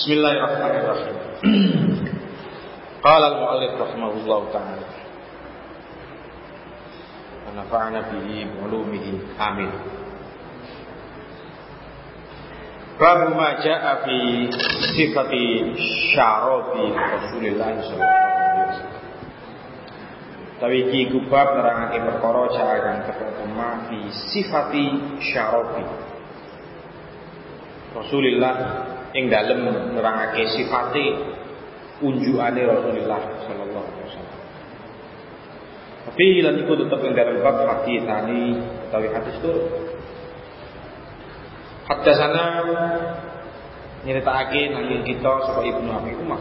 Bismillahirrahmanirrahim. Qala al-mu'allif rahimahullahu ta'ala. Wa nafa'ana bihi ulumihi. Amin. Babu ma ja'a fi sifati syarabi Rasulullah sallallahu alaihi wasallam. Tapi iki kubab nerangake perkara ja'akan ketemu fi sifati syarabi Rasulullah ing dalem nerangake sifate unjukane Rasulullah sallallahu alaihi wasallam. Tapi lan iku tetep ing dalem bab hadis tani utawi hadis itu Hatta sana nyeritakake nanging kita sapa Ibnu Abi Umar.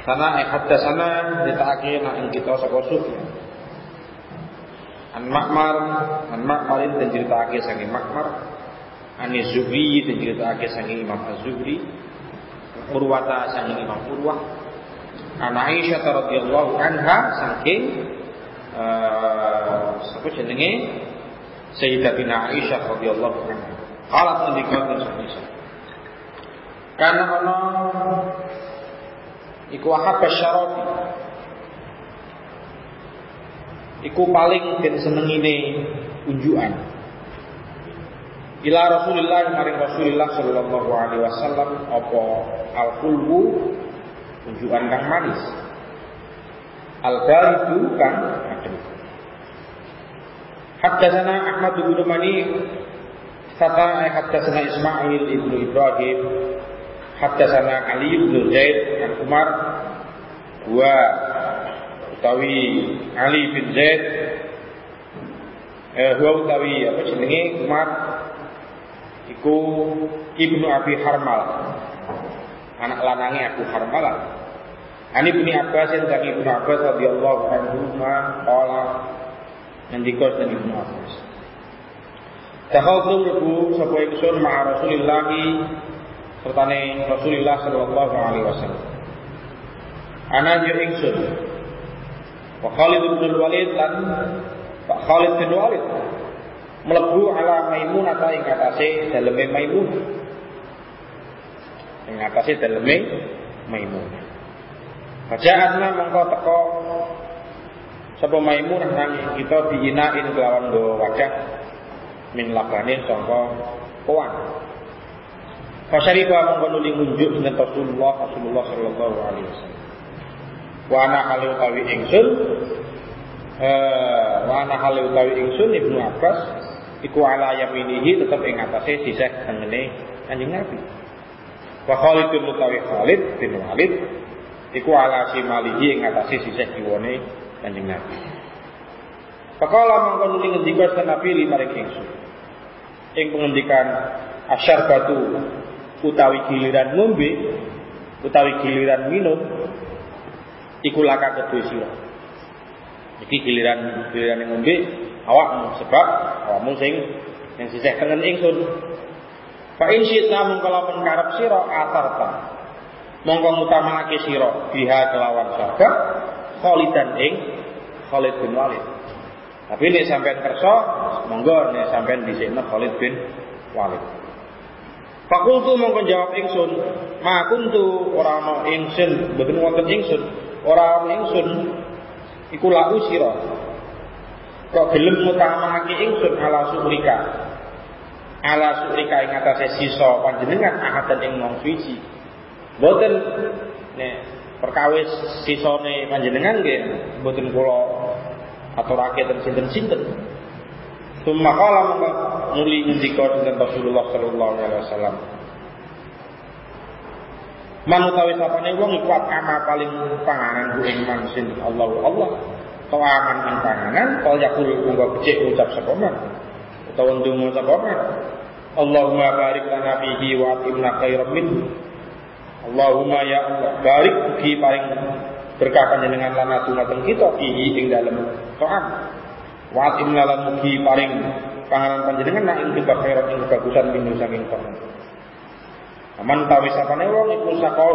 Sana eh hatta sana nyeritakake nanging kita sapa Sufyan. An Makmar, An Makmarin dan nyeritakake saking Makmar, Ani Zuhri dan cerita saking Imam Az-Zuhri Urwata saking Imam Urwah An Aisyah radhiyallahu anha saking uh, sapa jenenge Sayyidatina Aisyah radhiyallahu anha. Qalat ngendikaken Aisyah. Karena ana iku ahabba syarafi. Iku paling den senengine unjukan ila Rasulillah maring Rasulillah sallallahu alaihi wasallam apa al khulwu tunjukan kang manis. Al baridu kang adem. Haddatsana Ahmad bin Mani Kata haddatsana Ismail ibnu Ibrahim Haddatsana Ali bin Zaid an Umar wa utawi Ali bin Zaid eh huwa utawi apa jenenge? Umar iku Ibnu Abi Harmal anak lanange Abu Harmal Ani bin Abbas dan Ibnu Abbas radhiyallahu anhu ma qala ngendika dan Ibnu Abbas Dakhaltu lebu sapa ingsun ma'a Rasulillah sertane Rasulullah sallallahu alaihi wasallam. Ana yo ingsun. Wa Khalid bin Walid lan Pak Khalid bin Walid melebu ala maimun atau ing atase daleme maimun. Ing atase maimun. Fajaatna mongko teko sapa maimun nang kita diinain kelawan do wadah min labanin sangka kowan Fasyarifa mongko nuli ngunjuk dengan Rasulullah Rasulullah sallallahu alaihi wasallam. Wa ana halu tawi ingsun eh wa ana halu tawi ingsun Ibnu Abbas iku ala yaminihi tetep ing atase sisih tengene Kanjeng Nabi. Wa Khalid bin Mutawi Khalid bin Walid iku ala simalihi ing atase sisih kiwane Kanjeng Nabi. Pakala mangko nuli ngendika Nabi lima ring ingsun. Ing pengendikan asyar batu utawi giliran ngombe utawi giliran minum iku laka kedue sira. Iki giliran giliran ngombe awakmu sebab awakmu sing yang sisih tengen ingsun. Fa in syi'ta kalawan karep sira atarta. Mongko ngutamake sira biha kelawan sabab Khalidan ing Khalid bin Walid. Tapi nek sampean kersa, monggo nek sampean dhisikno Khalid bin Walid. Fakultu mongko jawab ingsun, ma kuntu ora ana ingsun, boten wonten ingsun, ora ana ingsun iku lahu sira kok gelem ngutamake ingsun ala sukrika ala sukrika ing atase sisa panjenengan ahadan ing wong suci. Mboten. Nek perkawis sisane panjenengan nggih mboten kula aturake ten sinten-sinten Summa qala muli ngendika dengan Rasulullah sallallahu alaihi wasallam. Man utawi sapane wong iku ama paling panganan ku ing mansin. Allah Allah aman ing panganan kal yakul monggo becik ucap sapa man utawa ndonga sapa man Allahumma barik lana fihi wa atimna khairan min Allahumma ya Allah barik ugi paring berkah panjenengan lana dumateng kita fihi ing dalem ta'am Wa inna lan mugi paring panganan panjenengan nak ing tiba khairat ing kebagusan minhu saking pangan. Aman tawi sapane wong iku sakau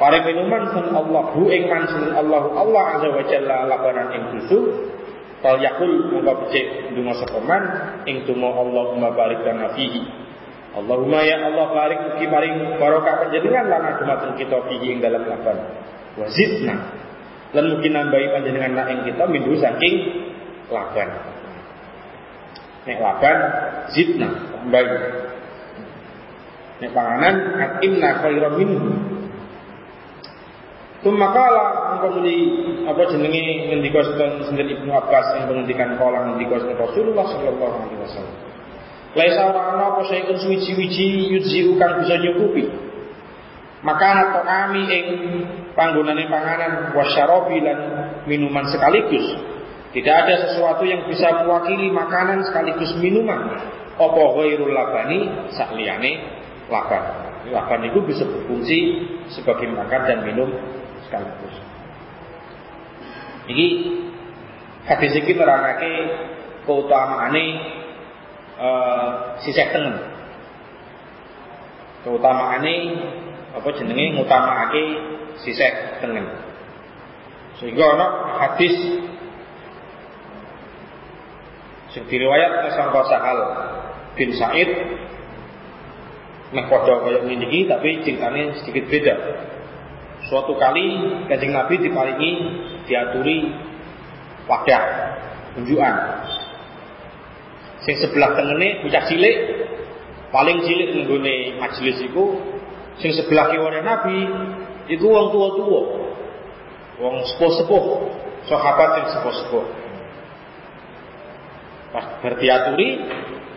paring minuman sun Allah hu ing man sun Allah Allah azza wa jalla labanan ing susu Fal yakul mongko becik donga sapa man ing donga Allahumma barik lana fihi. Allahumma ya Allah barik mugi maring barokah panjenengan lana dumateng kita fihi ing dalam laban. Wazidna lan mugi nambahi panjenengan nak ing kita mindu saking laban. Nek laban zidna tambahi. Nek panganan atimna khairan minhu Tumakala engkau muni apa jenenge ngendika sinten Ibnu Abbas yang menghentikan kala ngendika Rasulullah sallallahu alaihi wasallam. Laisa ora ana apa saikun suwiji-wiji yudziu kang bisa nyukupi. Maka atau kami ing panggonane panganan wasyarabi lan minuman sekaligus. Tidak ada sesuatu yang bisa mewakili makanan sekaligus minuman. Apa ghairul labani sakliyane laban. Laban itu bisa berfungsi sebagai makan dan minum sekaligus. Iki hadis iki nerangake keutamaane uh, sisih tengen. Keutamaane apa jenenge ngutamakake sisih tengen. Sehingga ana hadis sing diriwayat sangka Sahal bin Said nek padha kaya ngene tapi ceritanya sedikit beda. Suatu kali kanjeng Nabi diparingi diaturi wadah unjukan. Sing sebelah tengene bocah cilik paling cilik nenggone majelis iku sing sebelah kiwane Nabi iku wong tua-tua. Wong sepuh-sepuh, sahabat yang sepuh-sepuh. Pas berdiaturi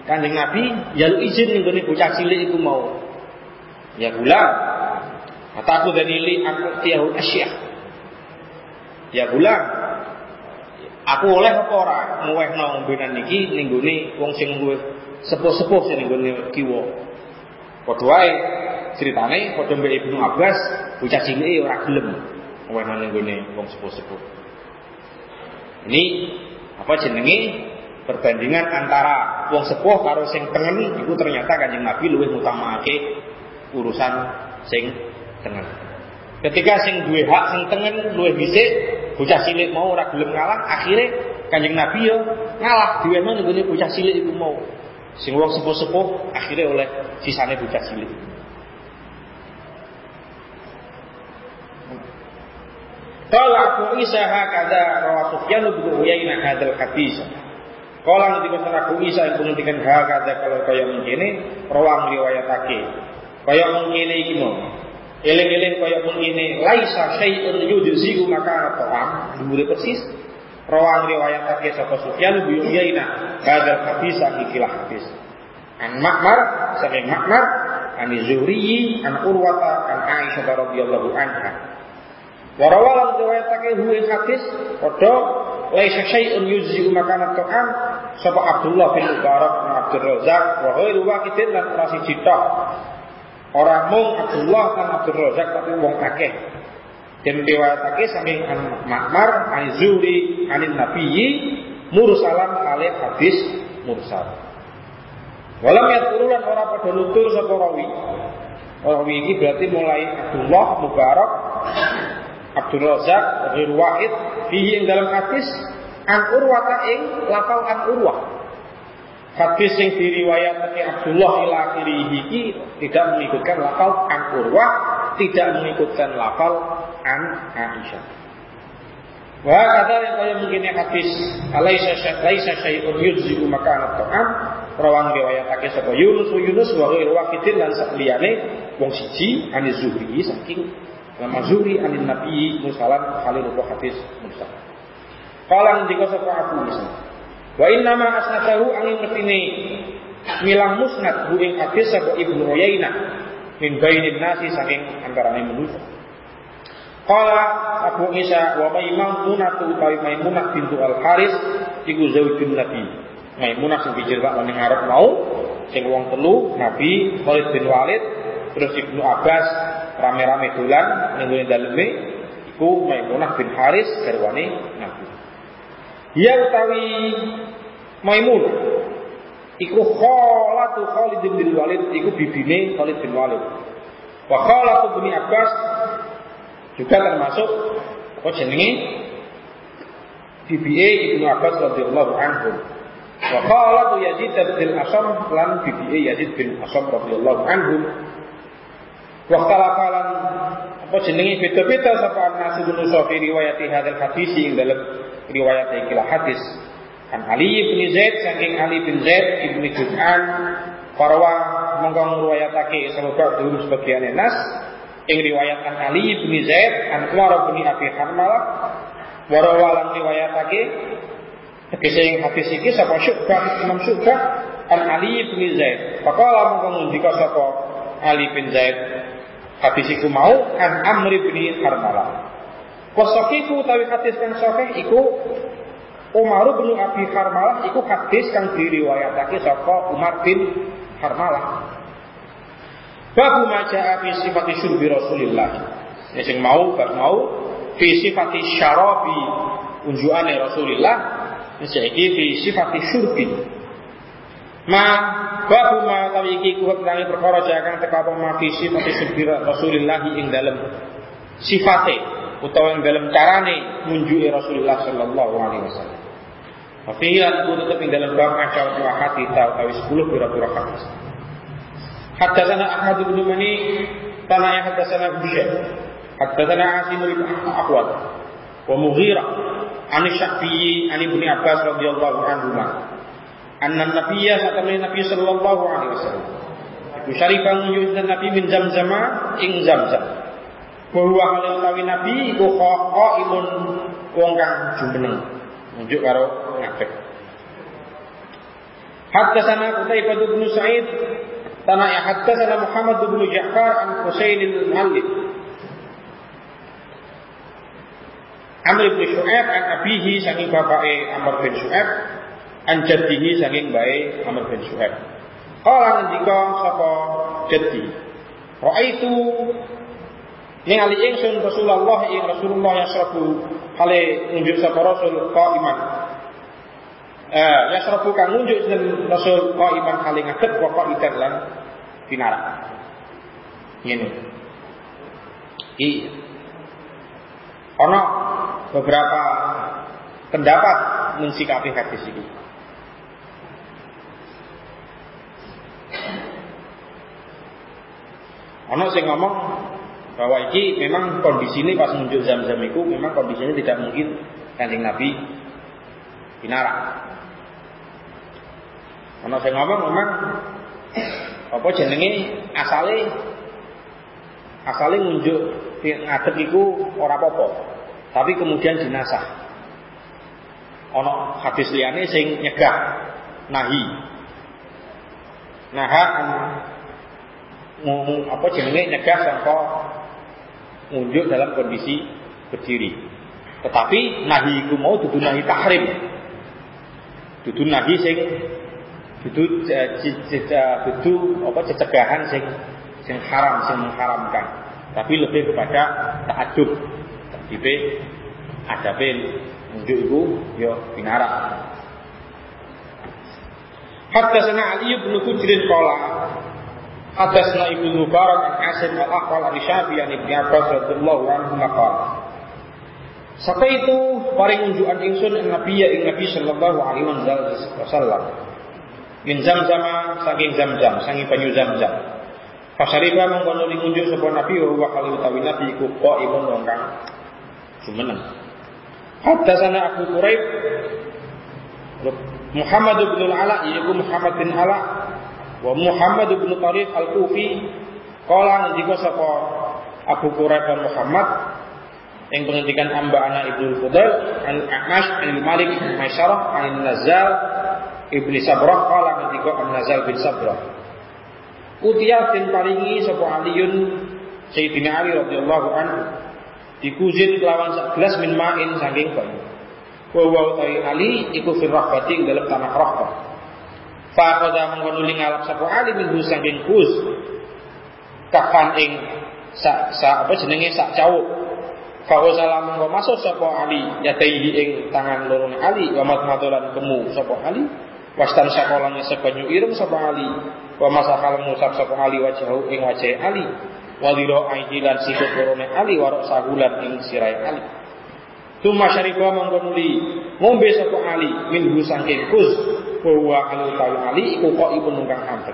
Kanjeng Nabi ya izin nenggone bocah cilik iku mau. Ya gula, Kataku dari li aku tiahu asya. Ya gulam. Aku oleh apa ora nguwehno ngombenan niki ning gone wong sing luwih sepuh-sepuh sing ning gone kiwa. Padha wae critane padha mbek Ibnu Abbas bocah cilik ora gelem nguwehno ning gone wong sepuh-sepuh. Ini apa jenenge perbandingan antara wong sepuh karo sing tengen itu ternyata Kanjeng Nabi luwih ngutamakake urusan sing tengen. Ketika sing duwe hak sing tengen luwih dhisik, bocah cilik mau ora gelem ngalah, akhirnya Kanjeng Nabi yo ngalah diweno ning bocah cilik iku mau. Sing wong sepuh-sepuh akhirnya oleh sisane bocah cilik. Qala Abu Isa hakada rawa Sufyan bin Uyainah hadzal hadis. Kala nanti kata Abu Isa yang penghentikan hakada kalau kaya mengkene rawang riwayatake. Kaya mengkene iki mau. Eling-eling kaya mengini laisa syai'un yujzi'u maka ta'am dhuwure persis. Rawang riwayatake sapa Sufyan bin Uyainah hadal hadis ikilah hadis. An Makmar saking Makmar an Zuhri an Urwata an Aisyah radhiyallahu anha. Wa rawalan riwayatake hu ing hadis padha laisa syai'un yujzi'u maka ta'am sapa Abdullah bin Mubarak an Abdul Razak wa ghairu waqidin lan citok Orang mung Abdullah kan Abdul Razak tapi wong akeh. Dan riwayatake saking an Makmar, an Zuri, anin Nabiyyi mursalan kali hadis mursal. Walam yaturulan orang pada nutur sapa rawi. Rawi ini berarti mulai Abdullah Mubarak, Abdul Razak, Ghir Wahid, fihi dalam hadis an urwata ing lafal an urwah. Hadis yang diriwayatkan Abdullah ila akhirih tidak mengikutkan lafal an Urwah, tidak mengikutkan lafal an Aisyah. Wah kata yang kaya mungkin hadis alaisa laisa syai'un yujzi'u makana ta'am rawang riwayatake sapa Yunus wa Yunus wa ghairu waqidin lan sakliyane wong siji ani Zuhri saking nama Zuhri ani Nabi musalam khalil hadis mursal. Kala ngendika sapa Abu Musa Wa inna ma asnadahu angin ngetine milang musnad bu ing hadis sapa Ibnu Uyainah min bainin nasi saking antarane manusia. Qala Abu Isa wa Maimunah tu utawi Maimunah bintu Al Haris iku zaujun Nabi. Maimunah sing diceritakan ning Arab mau sing wong telu Nabi Khalid bin Walid terus Ibnu Abbas rame-rame dolan ning daleme iku Maimunah bin Haris garwane Nabi. Ya utawi Maimun iku khalatu Khalid bin Walid iku bibine Khalid bin Walid. Wa khalatu bin Abbas juga termasuk apa jenenge BBA Ibnu Abbas radhiyallahu anhu. Wa khalatu Yazid bin Asam lan BBA Yazid bin Asam radhiyallahu anhu. Wa khalafalan apa jenenge beda-beda sapa Anas bin riwayat hadal hadis ing dalam riwayat ikilah hadis. An Ali bin Zaid saking Ali bin Zaid ibnu Jud'an Farwa mongko ngriwayatake sebab dulu sebagian nas ing riwayat an Ali bin Zaid an Umar bin Abi Harmalah warawa lan riwayatake tegese ing hadis iki sapa Syu'bah Imam Syu'bah an Ali bin Zaid. Faqala mongko ngendika sapa Ali bin Zaid. Hadis iku mau an Amr bin Harmalah Wasakiku tawi hadis kang sahih iku Umar bin Abi Harmalah iku hadis kang diriwayatake saka Umar bin Harmalah. Babu maja fi sifati syurbi Rasulillah. Ya sing mau bab mau fi sifati syarabi unjuane Rasulillah iki fi sifati syurbi. Ma babu ma tawi iki kuwat nang perkara jangan teka apa ma fi sifati syurbi Rasulillah ing dalem sifate utawa ing dalem carane munjuke Rasulullah sallallahu alaihi wasallam. Wafiya itu tetap di dalam bab acal wa tahu tahu sepuluh pura-pura hadis. Haddatsana Ahmad bin Mani tanah yang haddatsana Bishr. Haddatsana Asim bin Ahwad wa Mughira an Syafi'i an Ibnu Abbas radhiyallahu anhu. Anna Nabiyya satamani Nabi sallallahu alaihi wasallam. Musyarifan yuzna Nabi min zamzama ing zamzam. Bahwa halil tawi Nabi iku qaimun wong kang jumeneng. Nunjuk karo ngadeg. Haddatsana Qutaibah bin Sa'id Tanah ya haddatsana Muhammad bin Ja'far an Husain al-Muallib Amr bin Syu'aib an abihi saking bapake Amr bin Syu'aib an jaddihi saking bae Amr bin Syu'aib. Kala ngendika sapa jaddi. Ra'aitu ningali ingsun Rasulullah ing Rasulullah yasrabu kale nunjuk sapa Rasul qaiman eh, yasrabu kang nunjuk sinten Rasul qaiman kali ngadeg wa qaidan lan pinarak. Ngene. I ana beberapa pendapat mensikapi hadis ini. Ana sing ngomong bahwa ini memang kondisi ini pas nunjuk zam-zam itu memang kondisinya tidak mungkin kanjeng Nabi pinarak. Ana sing ngomong memang apa jenenge asale asale ngunjuk ngadeg iku ora apa-apa. Tapi kemudian jenazah. Ana hadis liyane sing nyegah nahi. Nah, ngomong apa jenenge nyegah sangka ngunjuk dalam kondisi berdiri. Tetapi nahi iku mau dudu nahi tahrim. Dudu nahi sing itu itu apa cegahan sing sing haram sing mengharamkan tapi lebih kepada takadub tipe adabe unjuk ibu yo pinara sana Ali bin Hujrin qala sana Ibnu Mubarak an Asim al-Aqwal al-Syafi an Ibnu Abbas radhiyallahu anhu maqala Sapa itu paring unjukan ingsun Nabi ya ing Nabi sallallahu alaihi wasallam. Min zam-zama saking zam-zam saking banyu zam-zam. Pasariba mengkono ngunjuk sebuah nabi wa kali utawi nabi iku qaimun wong kang jumeneng. Sana Abu Quraib Muhammad bin Ala yaiku Muhammad bin Ala wa Muhammad bin Tariq Al-Kufi kala ngendika sapa Abu Quraib dan Muhammad yang penghentikan amba anak Ibnu Fudal an Ahmash an Malik an Maisyarah an Nazal Ibni Sabrah kala ngendika An-Nazal bin Sabrah. Utia bin paringi sapa Aliun Sayyidina Ali radhiyallahu anhu dikuzin kelawan sak gelas min ma'in saking banyu. Wa wa Ali iku fil dalam tanah rahbah. Fa qada mengkono ngalap sapa Ali min saking kuz kafan ing sak sa apa jenenge sak cawuk Fawasala mengko masuk sapa Ali yadaihi ing tangan lorone Ali wa matmatolan kemu sapa Ali. Wastan sakolane sebanyu ireng sapa Ali wa masakal musab sapa Ali wajahu ing wajah Ali. Wadiro aidi lan sikut lorone Ali warok sagulan ing sirai Ali. Tuma syarifah mengkonuli ngombe sapa Ali minhu saking kus bahwa Ali tawi Ali iku kok ibu nunggang hampir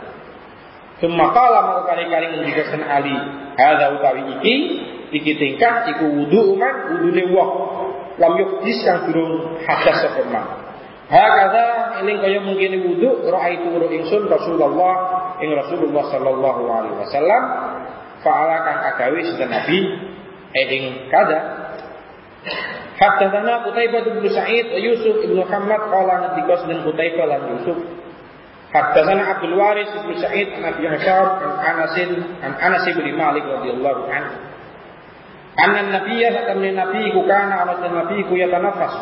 Tuma kala maka kali-kali ngendikaken Ali hadza utawi iki iki tingkah iku wudu man wudune wong lam yukdis kang durung hadas sapa man Hakada eling kaya mungkin wudu raaitu ro ingsun Rasulullah ing Rasulullah sallallahu alaihi wasallam fa'ala kang agawe sinten Nabi ing kada Haddatsana Qutaibah bin Sa'id Yusuf bin Muhammad qala nadikas dan Qutaibah lan Yusuf Haddatsana Abdul Waris bin Sa'id an Abi Hisham an Anas an Anas bin Malik radhiyallahu anhu Anan nabiyya satamni nabi ku kana ana nabi ku ya tanafas.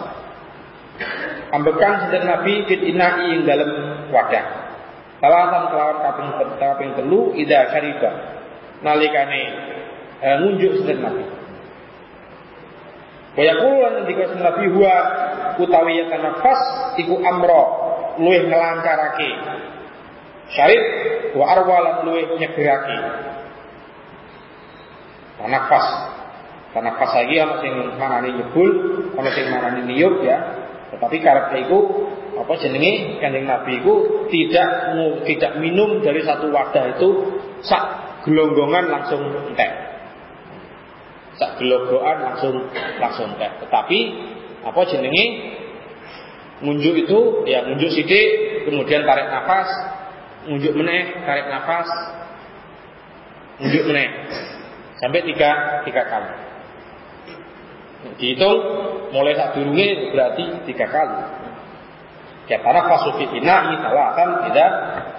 Ambekan sedang nabi fit inai ing dalam wadah. Salatan kelawan kaping kaping telu ida syariba. Nalikane e, ngunjuk sedang nabi. Wa yaqulu lan dika nabi huwa utawi ya tanafas iku amro luwih ngelancarake. Syarif wa arwalan luwih nyegerake. Karena pas lagi ana sing marani nyebul, ana sing marani niup ya. Tetapi karakter itu apa jenenge Kanjeng Nabi itu tidak tidak minum dari satu wadah itu sak gelonggongan langsung entek. Sak gelonggongan langsung langsung entek. Tetapi apa jenenge ngunjuk itu ya ngunjuk sidik kemudian tarik nafas ngunjuk meneh tarik nafas ngunjuk meneh sampai tiga tiga kali Dihitung mulai saat durunge berarti tiga kali. Kepara fasufi ina'i talatan tidak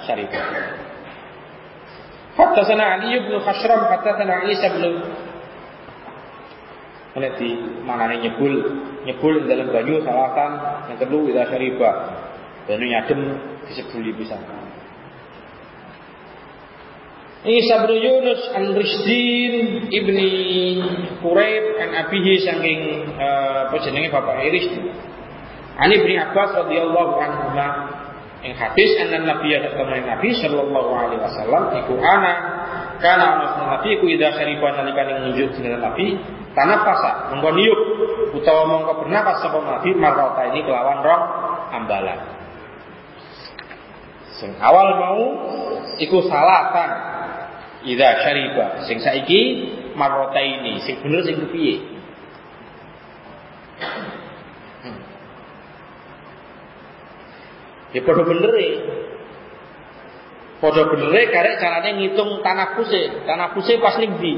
syarifah. sana Ali bin Khashram sana Isa bin Ini di mana nih nyebul nyebul dalam banyu salatan yang kedua tidak syarifah. Banyu nyadem disebuli bisa. Isa bin Yunus an Risdin ibni Quraib an abihi saking uh, jenenge bapak Risdin. Ani bin Abbas radhiyallahu anhu ing hadis anna Nabi temen Nabi sallallahu alaihi wasallam iku ana kana ana Nabi iku ida syarifa nalikane ngunjuk dengan Nabi tanah pasa mongko niup utawa mongko bernapas sapa Nabi marrata ini kelawan roh ambalan. Sing awal mau iku salatan Ida syariba sing saiki marota ini sing bener sing kepiye hmm. Ya padha bener e. Padha bener e karek carane ngitung tanafuse. Tanafuse pas ning ndi?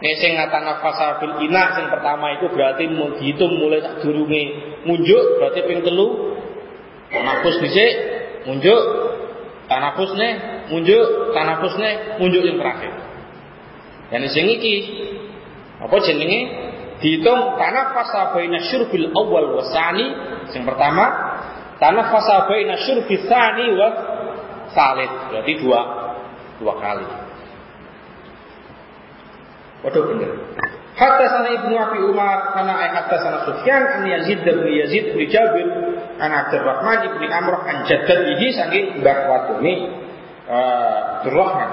Nek sing tanafasa bil ina sing pertama itu berarti mau dihitung mulai sak durunge munjuk berarti ping telu. Tanafus dhisik munjuk tanafus nih munjuk nih munjuk yang terakhir dan sing iki apa jenenge dihitung tanafas baina syurbil awal wasani yang pertama tanafas baina syurbil tsani wa salit berarti dua dua kali Waduh bener Hatta sana Ibnu Abi Umar karena ayat hatta sana Sufyan an Yazid bin Yazid bin Jabir an Abdurrahman bin Amr an ini saking mbah watune uh, Abdurrahman.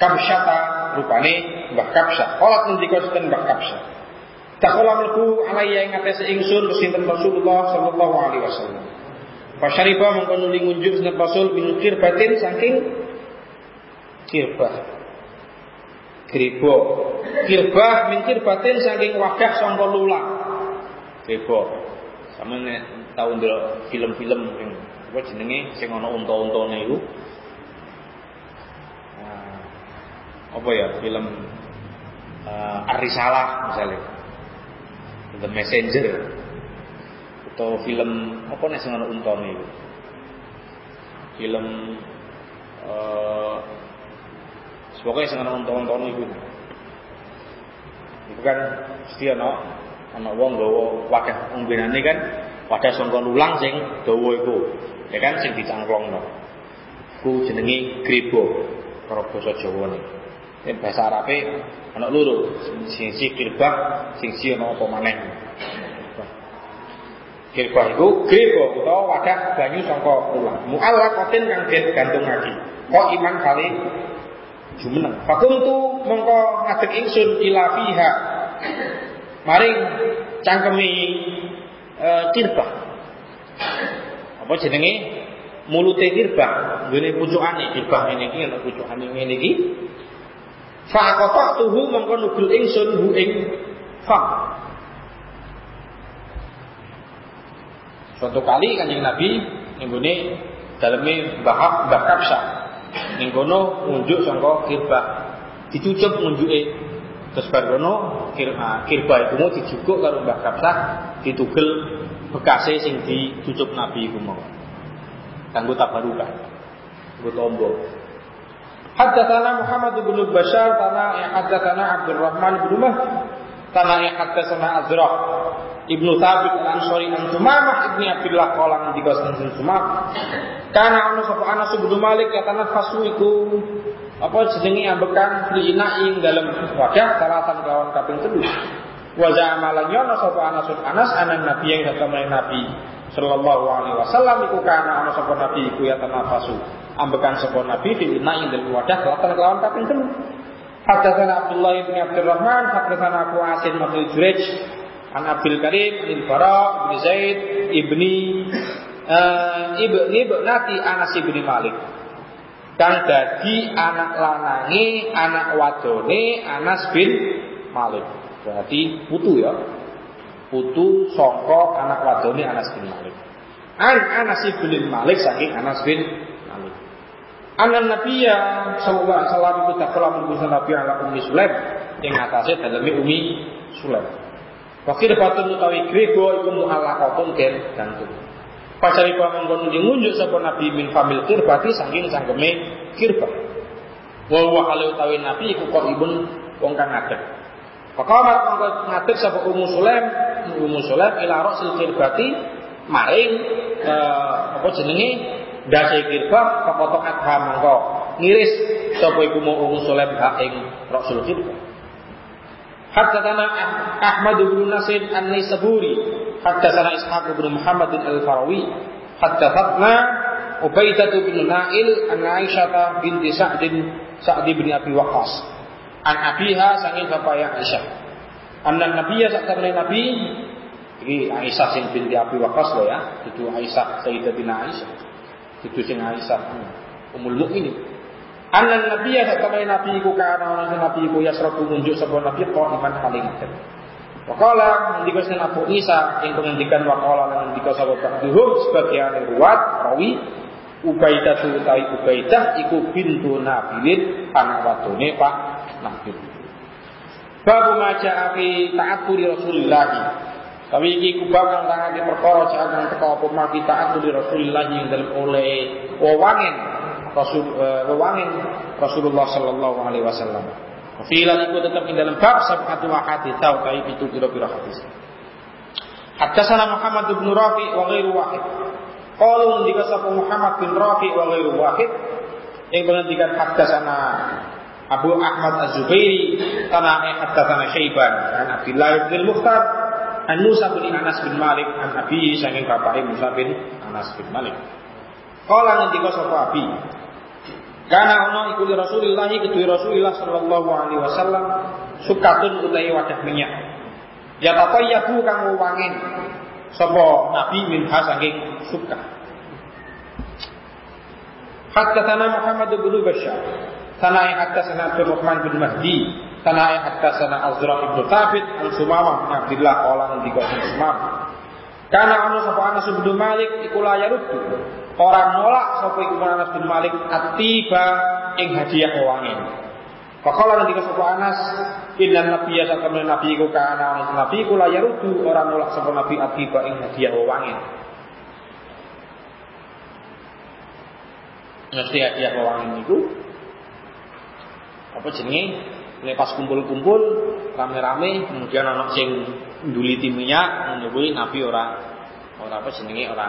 Kabsyata rupane mbah Kabsyah. Kala ngendika sinten mbah Kabsyah. Takola mlebu alaiya ing atase ingsun sinten Rasulullah sallallahu alaihi wasallam. Fasyariba mengko nuli ngunjuk sinten Rasul bin batin saking kirbah Gribo. Kirbah min batin saking wadah sangka lulang. Gribo. Sama nek tau ndelok film-film sing apa jenenge sing ana unta-untane iku. Nah, apa ya film uh, Arisalah misalnya. The Messenger atau film apa nih sing ana untane iku. Film uh, Pokoknya sing ana unta-untane iku. Itu kan mesti ana ana wong nggawa wadah unggenane kan wadah sangka lulang sing dawa iku. Ya kan sing dicangklongno. Ku jenenge grebo karo basa Jawane. Bahasa Arabe ana loro, siji kirbah, siji ana apa maneh. Kirbah iku greba utawa wadah banyu saka ulang. Mu'allaqatin kang gantung lagi. Kok iman kali jumeneng. Fakuntu mongko ngadeg ingsun ila fiha. Maring cangkemi e, kirbah. Apa jenenge? Mulute kirbah, ngene pucukane kirbah ini iki ana pucukane ngene iki. Fa tuhu mongko nugul ingsun hu ing fa. Suatu kali kanjeng Nabi nenggone daleme bahak Mbah Kapsa. Ning kono ngunjuk sangka kirbah. Dicucup ngunjuke. Terus bar kono kirba kirbah iku dijukuk karo Mbah Kapsa ditugel bekase sing dicucup Nabi iku mau. Kanggo tabarukan. Kanggo tombo. Haddatsana Muhammad bin Bashar tanah yang haddatsana Abdurrahman bin Mahdi tanah yang haddatsana Azrah Ibnu Thabit al-Ansari an Sumamah ibni Abdullah qala ngendika sinten Sumamah. Kana ana sapa Anas bin Malik ya tanah fasu iku apa jenenge ambekan li ing dalam wadah salatan kawan kaping telu. Wa za'ama lan yana sapa Anas Anas anan nabi yang datang nabi sallallahu alaihi wasallam iku kana ana sapa nabi iku ya tanafasu ambekan sapa nabi fil ina ing dalem wadah kelatan kelawan kaping telu. Haddatsana Abdullah bin Abdurrahman, haddatsana Abu Asim bin Jurayj, an Abdul Karim bin Bara bin Zaid ibni uh, ibni ibnati Anas bin Malik. Kang dadi anak lanangi, anak wadone Anas bin Malik. Berarti putu ya. Putu songko anak wadone Anas bin Malik. An Anas bin Malik saking Anas bin Anan Nabiya sallallahu alaihi wasallam itu taklam bisa Nabi ala Ummi Sulaim yang atasnya dalam Ummi Sulaim. Wakil patun utawi grego iku mu'allaqatun ken gantung. Pasari pamanggon ngunjuk sapa Nabi min famil kirbati saking cangkeme kirbah. Wa huwa kalau utawi Nabi iku kok ibun wong kang ngadeg. Pakamat mangko ngadeg sapa Ummu Sulaim, Ummu Sulaim ila rasul kirbati maring eh, apa jenenge dasi kirbah kepotok adha mangko ngiris sapa iku mau usulem ha ing rasul kirbah Haddatsana Ahmad bin Nasir An-Naisaburi. Haddatsana Ishaq bin Muhammad Al-Farawi. Haddatsana Ubaidah bin Nail an Aisyah binti Sa'd Sa'd bin Abi Waqqas. An abiha sanging bapak yang Aisyah. Anna nabiyya sak nabi ini Aisyah sing binti Abi Waqqas loh ya. Itu Aisyah Sayyidatina Aisyah. Itu sing Aisyah umul mukminin Anan Nabi ya satamai Nabi ku kana ana ku yasrabu munjuk sapa Nabi kok iman paling akhir. Wakala ngendika Abu Isa yang pengendikan wakala lan ngendika sapa Ba'duhum sebagian ruwat rawi Ubaidah tu utai Ubaidah iku bintu Nabilin anak wadone Pak Nabil. Babu maja api ta'aturi Rasulullah tapi iki kubab kang tangake perkara jangan teko apa mati taat di Rasulullah yang dalam oleh wewangen Rasul uh, Rasulullah sallallahu alaihi wasallam. Filan itu tetap di dalam bab sabatu wahati tahu kai itu kira-kira hadis. Haddatsana Muhammad bin Rafi wa ghairu wahid. Qalu ndika sapa Muhammad bin Rafi wa ghairu wahid yang menghentikan haddatsana Abu Ahmad Az-Zubairi tanah haddatsana Syaiban an Abdullah bin Mukhtar An Musa bin Anas bin Malik an Abi saking bapake Musa bin Anas bin Malik. Kala ngendika sapa Abi. Karena ono iku li Rasulillah kedue Rasulullah sallallahu alaihi wasallam sukatun utawi wadah minyak. Ya tatayyabu kang wangen sapa Nabi min saking suka. Haddatsana Muhammad bin Bashar. Tanai haddatsana Abdul Rahman bin Mahdi Tanai haddatsana Azra ibnu Thabit an Sumamah bin Abdullah qala ngendika Sumamah. Karena anu sapa Anas bin Malik iku la yaruddu. Orang nolak sapa iku Anas bin Malik atiba ing hadiah wewangen. Fakala nanti sapa Anas inna nabiyya satamna nabi iku kana ana nabi iku la yaruddu orang nolak sapa nabi atiba ing hadiah wewangen. Mesti hadiah wewangen itu apa jenenge ini pas kumpul-kumpul rame-rame kemudian anak sing nduliti minyak menyebut nabi ora ora apa jenenge ora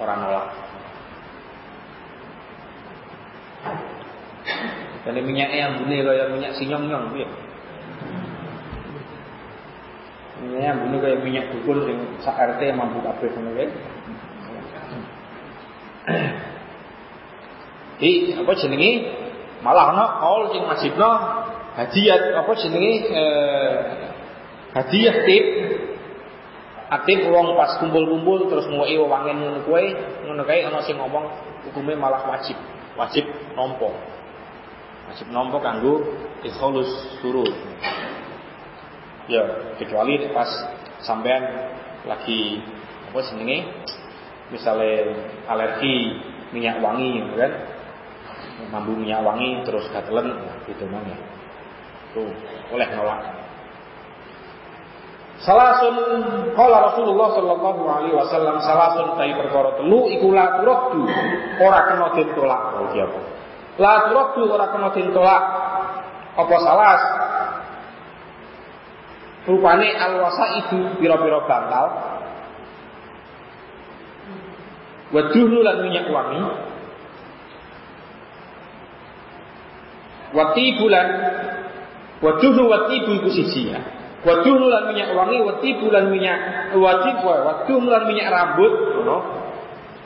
ora nolak. Jadi minyaknya ambune kaya minyak sinyong-nyong piye? Minyaknya ambune kaya minyak dukun sing sak RT mampu kabeh ngono kae. Di apa jenenge? Malah ana kaul sing wajibno hadiah apa jenenge eh, hadiah tip Atip wong pas kumpul-kumpul terus nguweki wewangen ngono kuwe, ngono kae sing ngomong hukumnya malah wajib. Wajib nompo. Wajib nompo kanggo ikholus surur. Ya, kecuali pas sampean lagi apa jenenge misalnya alergi minyak wangi gitu kan mambu minyak wangi terus gatelen gitu mah ya. Tuh, boleh nolak. Salasun kala Rasulullah sallallahu alaihi wasallam salasun tai perkara telu iku la turaddu ora kena den tolak oh, apa La turaddu ora kena den tolak apa salas rupane alwasa itu pira-pira bantal. Waduhnu lan minyak wangi. Wati bulan Waduhnu wati iku siji ya Waduh lan minyak wangi, wati bulan minyak wajib wa waduh lan minyak rambut, ngono.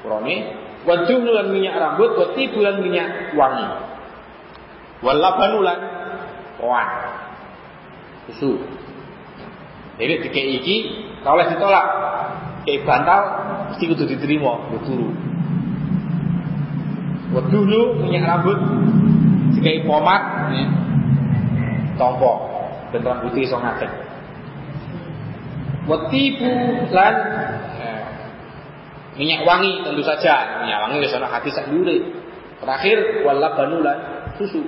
Kurone. Waduh lan minyak rambut, wati bulan minyak wangi. Walabanu lan wan. Susu. Jadi dikei iki kalau ditolak kayak bantal mesti kudu diterima, turu. Waduh lu minyak rambut, dikai pomat, ya. tompo ben rambutnya iso ngadeg. Minyak wangi tentu saja minyak wangi wis ana hati sak Terakhir wala banulan susu.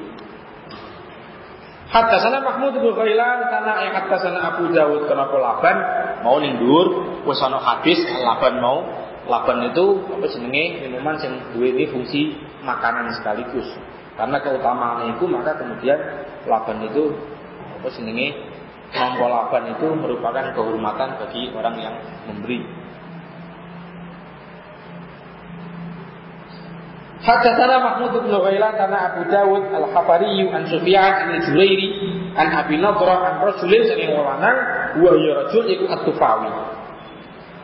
Hatta sana Mahmud bin Ghailan karena yang hatta sana Abu Dawud kenapa laban mau nindur wis ana hadis laban mau laban itu apa jenenge minuman yang dua ini fungsi makanan sekaligus. Karena keutamaan itu maka kemudian laban itu apa jenenge Mempolaban itu merupakan kehormatan bagi orang yang memberi. Hadatsana Mahmud bin Ghailan karena Abu Dawud Al-Hafari an Sufyan an Jurairi an Abi Nadrah an Rasulin saking lanang wa ya iku At-Tufawi.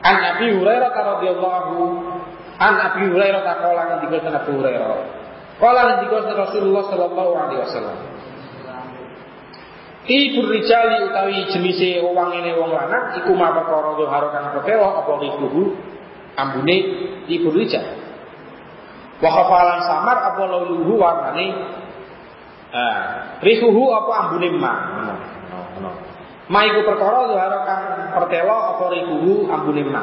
An Abi Hurairah radhiyallahu an Abi Hurairah taqala ngendika Abu Hurairah. Qala ngendika Rasulullah sallallahu alaihi wasallam. Tibur rijali utawi jenise wong ini wong lanang iku ma perkara zuharo kang petelo apa ambune tibur rijal. Wa khafalan samar apa lauluhu warnane eh rihuhu apa ambune ma. Ma iku perkara zuharo kang pertelo apa ribuhu ambune ma.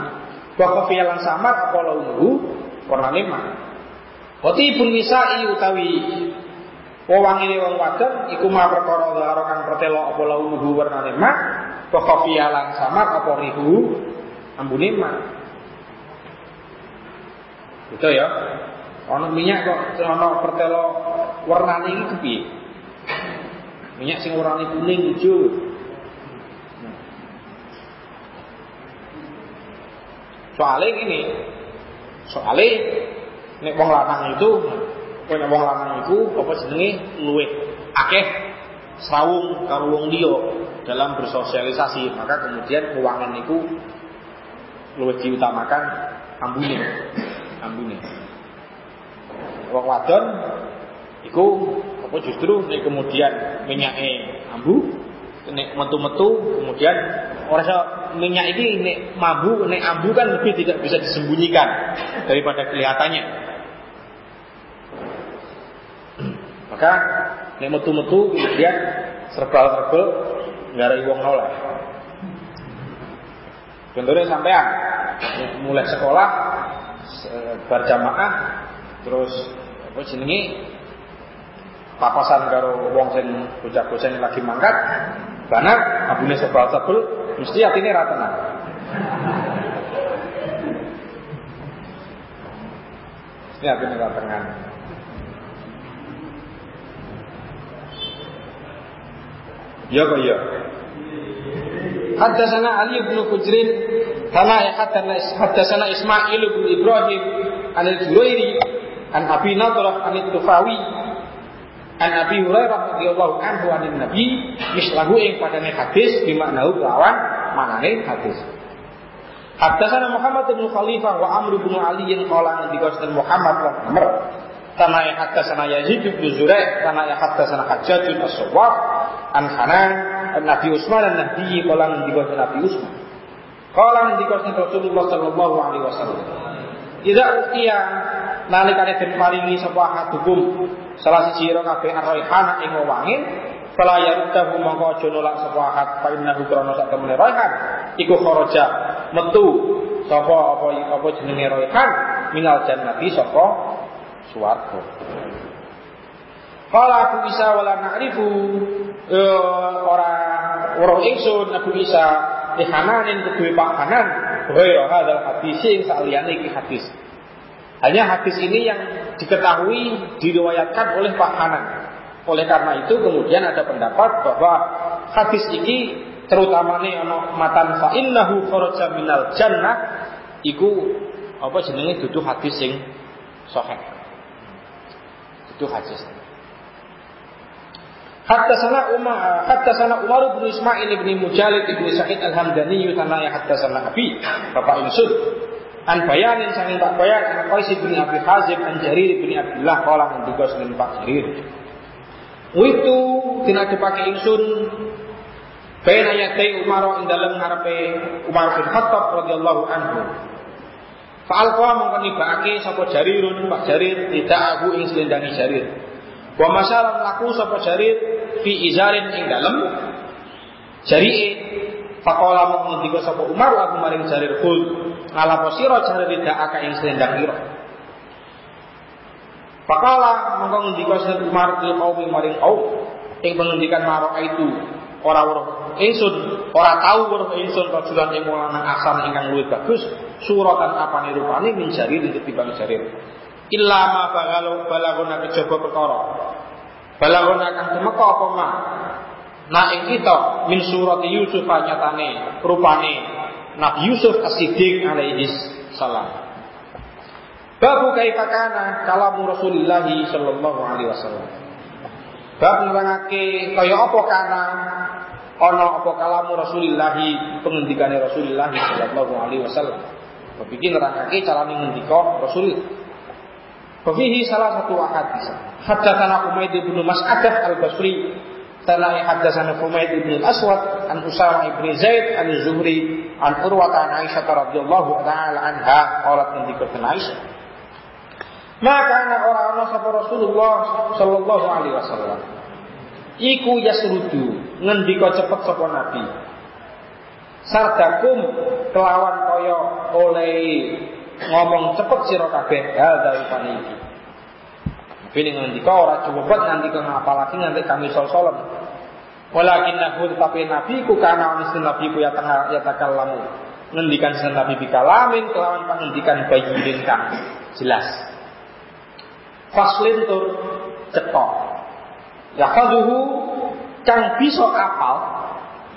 Wa khafalan samar apa lauluhu warnane ma. Wa tibur nisa'i utawi Wong ini wong wadon iku ma perkara dhahara kang pertelo apa launuhu warnane mak, wa lan samar apa rihu ambune mak. Itu ya. Ana minyak kok ana pertelo warnane iki kepiye? Minyak sing warnane kuning ijo. Soalnya gini, soalnya nek wong lanang itu Kowe wong lanang iku apa jenenge luwih akeh srawung karo wong dalam bersosialisasi, maka kemudian keuangan itu luwih diutamakan ambune. Ambune. Wong wadon iku apa justru nek kemudian minyake ambu nek metu-metu kemudian orang minyak ini nek mambu nek ambu kan lebih tidak bisa disembunyikan daripada kelihatannya Maka nek metu-metu kemudian serba-serba ngarai wong noleh. Contohnya sampean mulai sekolah berjamaah terus apa jenenge papasan karo wong sing bocah-bocah yang lagi mangkat banget abune sebal-sebel mesti atine ra tenang. Mesti atine ra tenang. Ya kok ya. Haddatsana Ali bin Hujrin kana haddatsana Ismail bin Ibrahim an al-Jurairi an Abi Nadrah an Tufawi An Nabi Hurairah radhiyallahu anhu anin Nabi mislahu ing padane hadis bimaknahu lawan manane hadis. Haddatsana Muhammad bin Khalifah wa Amr bin Ali yang qala ngendika Muhammad lan Amr Tanah yang haddatsana Yazid bin Zurai, tanah yang haddatsana Hajjaj bin As-Sawwaf, an an Nabi Usman dan Nabi qala ngendika Nabi Usman. Qala ngendika Rasulullah sallallahu alaihi wasallam. Idza uqiya nalikane den paringi sapa hadukum salah siji ira kabeh arraihana ing wangi fala yarutahu mongko aja nolak sapa ahad fa innahu sak temene raihan iku kharaja metu sapa apa apa jenenge raihan minal jannati sapa swarga. Kala Abu Isa wala na'rifu e, ora ora ingsun Abu Isa dihananin kedua Pak Hanan. Ghaira hadal hadis sing saliyane iki hadis hanya hadis ini yang diketahui diriwayatkan oleh Pak Hanan. Oleh karena itu kemudian ada pendapat bahwa hadis ini terutama nih ono matan fa innahu kharaja minal jannah iku apa jenenge dudu hadis sing sahih. Itu hadis. Hatta sana Umar, hatta sana Umar bin Ismail bin Mujalid bin Sa'id Al-Hamdani hatta sana Abi, Bapak Insud An bayanin sanging Pak Bayan an Qais bin Abi Hazim an Jarir bin Abdullah kala ngendika sing Pak Jarir. Witu dina dipakai ingsun Bayan ayatai Umar ing dalem ngarepe Umar bin Khattab radhiyallahu anhu. Fa'alqa mongko nibake sapa Jarirun Pak Jarir tidak aku ing selendangi Jarir. Wa masalah laku sapa Jarir fi izarin ing dalem jari'e Pakola mau ngendika sapa Umar aku maring Jarir kul ngalapo sira Jarir tidak aka ing selendang ira. Pakola mongko ngendika sapa Umar til kaum maring kaum ing pengendikan maro itu ora weruh ingsun ora tau weruh ingsun rajulan ing lanang asan ingkang luwih bagus suratan apane rupane min Jarir ketimbang Jarir. Illa ma bagalu balagona kejaba perkara. Balagona kang temeka apa mah Nah ing kita min surat Yusuf nyatane rupane Nabi Yusuf As-Siddiq alaihi salam. Babu kaifa kana kalamu Rasulullah sallallahu alaihi wasallam. Bab nerangake kaya apa kana ana apa kalamu Rasulullah pengendikane Rasulullah sallallahu alaihi wasallam. Begitu nerangake carane ngendika Rasul. Fihi salah satu hadis. Haddatsana Umayd bin Mas'adah Al-Basri Tanai haddatsana Humaid bin Aswad an Usama bin Zaid an Zuhri an Urwa an Aisyah radhiyallahu taala anha qalat ngendika Aisyah. Maka ana ora ana sapa Rasulullah sallallahu alaihi wasallam. Iku yasrudu ngendika cepet sapa nabi. Sardakum kelawan kaya oleh ngomong cepet sira kabeh hal dari iki. Pilih ngendika ora cukup nanti kang apalagi nanti kami sol-solen. Walakin nahu tetapi nabi ku kana onis nabi ku ya tengah ya takallamu. Ngendikan sen nabi bikalamin kelawan pangendikan bayi kang jelas. Faslin tur cetok. Ya kaduhu kang bisa kapal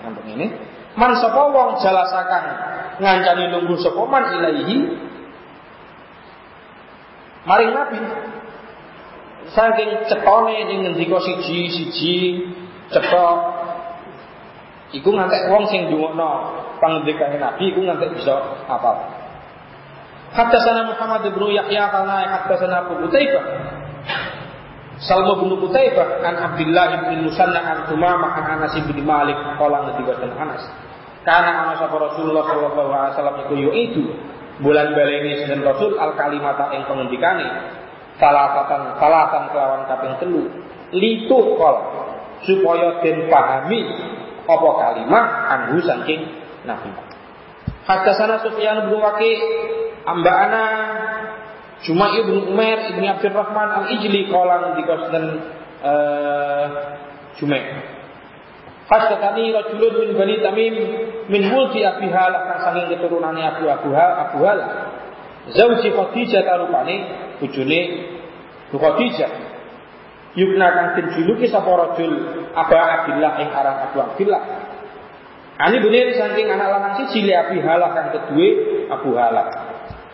yang begini. Man sapa wong jalasakan ngancani nunggu sapa man ilaihi maring nabi saking cetone ning ngendika siji-siji cetok. Iku ngantek wong sing ndungokno pangendikane Nabi iku ngantek bisa apa Haddatsana Muhammad bin Yahya kana haddatsana Abu Qutaibah. Salma bin Qutaibah an Abdullah bin Musanna an Tumamah an Anas bin Malik qala ngendika Anas. Karena ana sapa Rasulullah sallallahu alaihi wasallam iku yo itu bulan baleni sinten Rasul al kalimata ing pengendikane salasatan salasan kelawan kaping telu litu kol supaya den pahami apa kalimat anhu saking nabi Hadasana Sufyan bin Waqi amba'ana Cuma ibnu Umar ibnu Abdurrahman al Ijli kolang di dan uh, Jumai. Hadatani rajulun min Bani Tamim min mulki Abi Halah kang saking keturunannya Abu Abu Abu Halah. Zauji Khadijah tarupane bojone Bu Khadijah. Yukna kang den juluki sapa rajul Aba Abdillah ing aran Abu Abdillah. Ani bener saking anak lanang siji li Abi Halah kang kedue Abu Halah.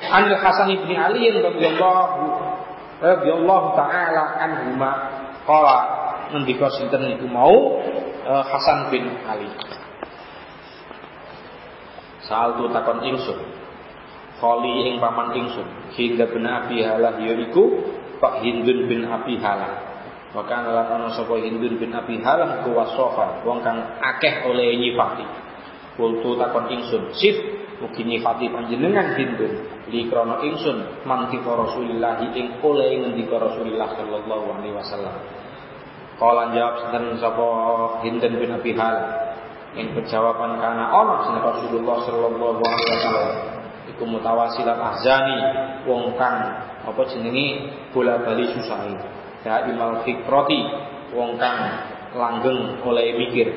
Anil Hasan ibni Ali radhiyallahu radhiyallahu taala anhuma qala ngendika sinten niku mau uh, Hasan bin Ali. Saal tu takon ingsun. Kholi ing paman ingsun. Hingga bin Abi Halah yaiku Pak Hindun bin Abi Halah. Maka lan ana sapa Hindun bin Abi Halah kuwasofa wong kang akeh oleh nyifati. Kultu takon ingsun, sif mugi nyifati panjenengan Hindun li krana ingsun mantika Rasulillah ing oleh ngendika Rasulullah sallallahu alaihi wasallam. Kala jawab sinten sapa Hindun bin Abi Halah yang berjawaban karena Allah sinten Rasulullah sallallahu alaihi wasallam iku mutawasilat ahzani wong kang apa jenenge bola-bali susahe imal fikrati wong kang langgeng oleh mikir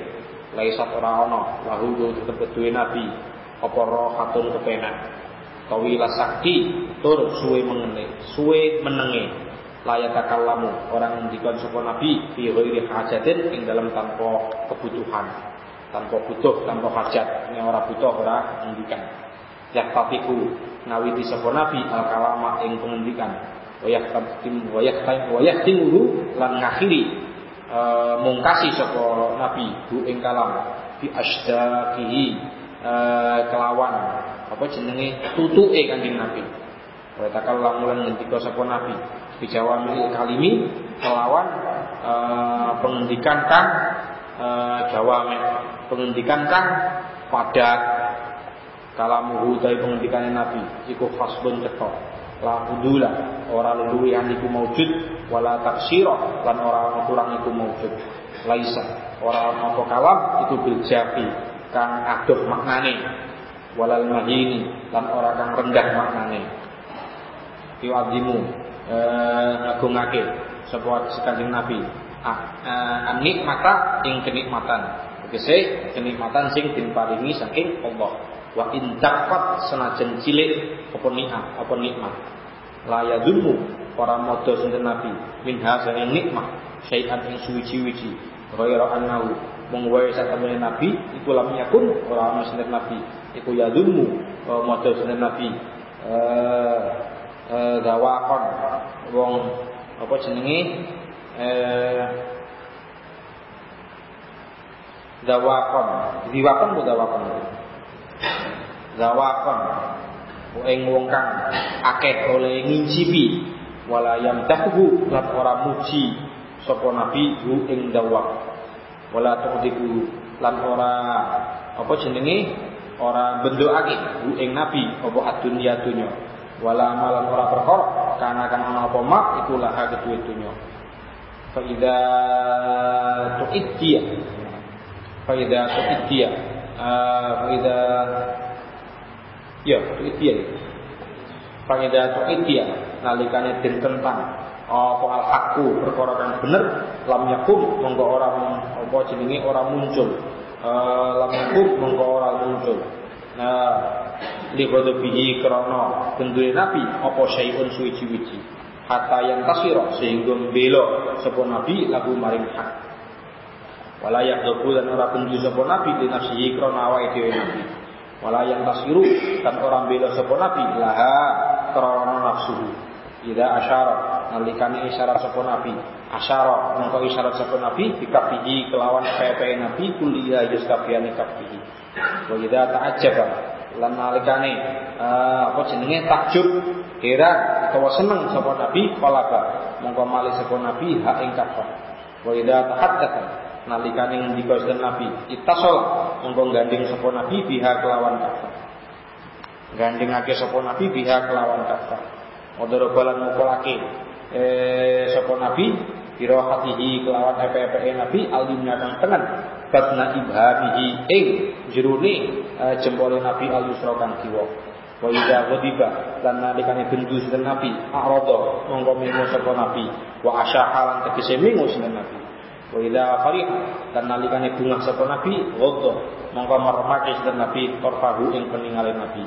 laisat ora ana lahu tetep duwe nabi apa rohatun kepenak tawila sakti tur suwe mengene suwe menenge layak kalamu orang ngendikan sapa nabi fi ghairi hajatin ing dalam tanpa kebutuhan tanpa butuh, tanpa hajat. Ini orang butuh, orang menghentikan. Yaktatiku ngawiti sapa nabi al kalama ing pengendikan. Wayak timuhu lan ngakhiri e, mungkasi sapa nabi bu ing kalam bi asdaqihi e, kelawan apa jenenge tutuke kanjeng nabi. Wa takallamu lan ngendika sapa nabi bijawami kalimi kelawan e, pengendikan kang e, jawame pengendikan kan padat kalamuhu dari pengendikan Nabi iku fasbun cetok la hudula ora luluwihan iku maujud wala taksira lan ora ana kurang iku maujud. Laisa ana apa kalam itu bil jafi kang adoh maknane. Walal mahini lan ora kang rendah maknane. Yu'adzimu eh ngagungake sebuah sekali Nabi? Ah, eh, nikmata ing kenikmatan. Tegese kenikmatan sing diparingi saking Allah. Wa in dapat senajan cilik apa nikmat, apa nikmat. La yadulmu para modho sinten nabi min hasan nikmat syai'an ing suwi-wiji ghairu annahu mung wae satemene nabi iku lam yakun ora ana sinten nabi iku yadulmu modho sinten nabi eh gawakon wong apa jenenge eh Zawakon. Diwakon zawakon. Zawakon. Ing wong kang akeh oleh ngincipi wala yang dahbu lan ora muji sapa nabi hu ing dawak. Wala tuqdiku lan ora apa jenenge ora bentukake hu ing nabi apa adunya dunya. Wala malan ora perkara kana kan ana apa mak iku laha kedue dunya. Fa idza tu'iddiya faida tu'iddiya faida ya tu'iddiya faida tu'iddiya nalikane den tentang apa al haqqu perkara kang bener lam yakum monggo ora apa jenenge ora muncul. Lam yakum monggo ora muncul. Nah li bihi krana benduwe nabi apa syai'un suwi-wiji hatta yang tasiro sehingga membela sapa nabi lagu maring hak Wala yaghdabu dan ora bendu sapa nabi li nafsihi krana awake dhewe nabi. Wala yang tasiru dan orang bela sapa nabi laha krana nafsuhu. Ida asyara nalikane isyarat sapa nabi. Asyara mengko isyarat sapa nabi bikafihi kelawan pepe nabi kuliah yuskafiani kafihi. Wa ida ta'ajjaba lan nalikane uh, apa jenenge takjub heran utawa seneng sapa nabi falaba mongko malih sapa nabi ha ing kafah wa idza tahaddatsa nalikane ngendika sinten Nabi? Ittasal monggo gandeng sapa Nabi biha kelawan kata. Gandengake sapa Nabi biha kelawan kata. Odoro balan mukulake eh Nabi? Hatihi kelawan epe-epe Nabi alimna kang tengen. Batna ibhamihi ing jerone eh, jempole Nabi al yusra kang kiwa. Wa idza ghadiba. Lan nalikane bendu sinten Nabi? Arada. Monggo mengo sapa Nabi. Wa asyahalan tegese mengo sinten Nabi Wa idza dan nalikane bunga sapa Nabi ghadha mongko meremake sinten Nabi torfahu ing peningale Nabi.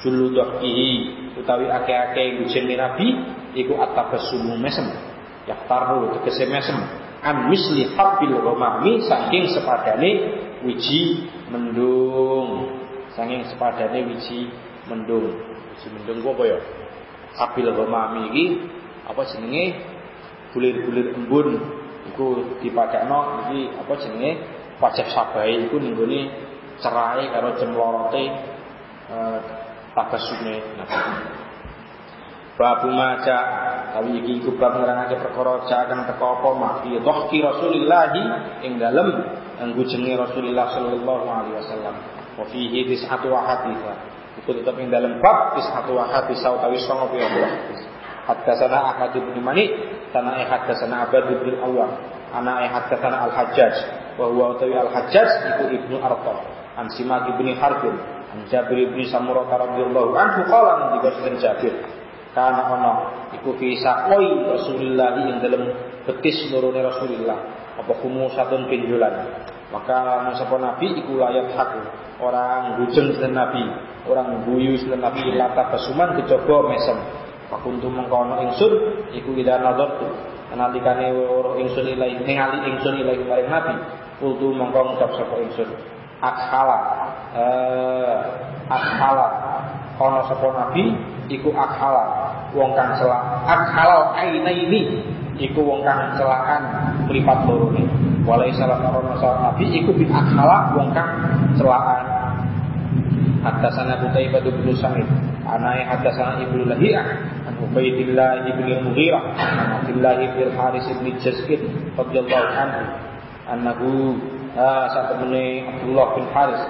Julu dhaqqihi utawi ake-ake gujene Nabi iku at-tabassumu mesem. Yaktaru tegese mesem an misli habbil ghamami saking sepadane wiji mendung. Saking sepadane wiji mendung. Wiji mendung apa ya? Habbil ghamami iki apa jenenge bulir-bulir embun iku dipadakno iki apa jenenge wajib sabai iku ning gone cerai karo jemlorote eh, tabasume Nabi. Babu maja tapi iki iku bab nerangake perkara jakan teko apa mafi dhahki Rasulillah ing dalem anggujenge Rasulullah sallallahu alaihi wasallam. Wa fihi tis'atu haditha. Iku tetep ing dalem bab tis'atu haditha utawi 9 pira Haddatsana Ahmad bin Mani, sana haddatsana Abad bin Awam, ana haddatsana Al-Hajjaj, wa huwa utawi Al-Hajjaj iku Ibnu Arta, an Simak bin Harbin, an Jabir bin Samurah radhiyallahu anhu qala ngendika Jabir, kana ono iku fi sakoi Rasulullah yang dalam betis lorone Rasulullah apa satun pinjulan. Maka sapa nabi iku layak haku orang bujeng sinten nabi. Orang guyu sinten nabi lata basuman kejaba mesem Pakuntu mengkono ingsun iku ida nazar tu nalikane weruh ingsun ilahi ningali ingsun ilahi maring nabi. Kultu mengko ngucap sapa ingsun. Akhala eh akhala ana sapa nabi iku akhala wong kang celak akhala ainaini iku wong kang celakan mripat loro ne walai salah ana nabi iku bi akhala wong kang celakan. Haddatsana Qutaibah bin Sa'id, anai haddatsana Ibnu Lahiyah, an Ubaidillah bin Mughirah, an Abdullah bin Haris bin Jazkid radhiyallahu anhu, annahu saat temene Abdullah bin Haris,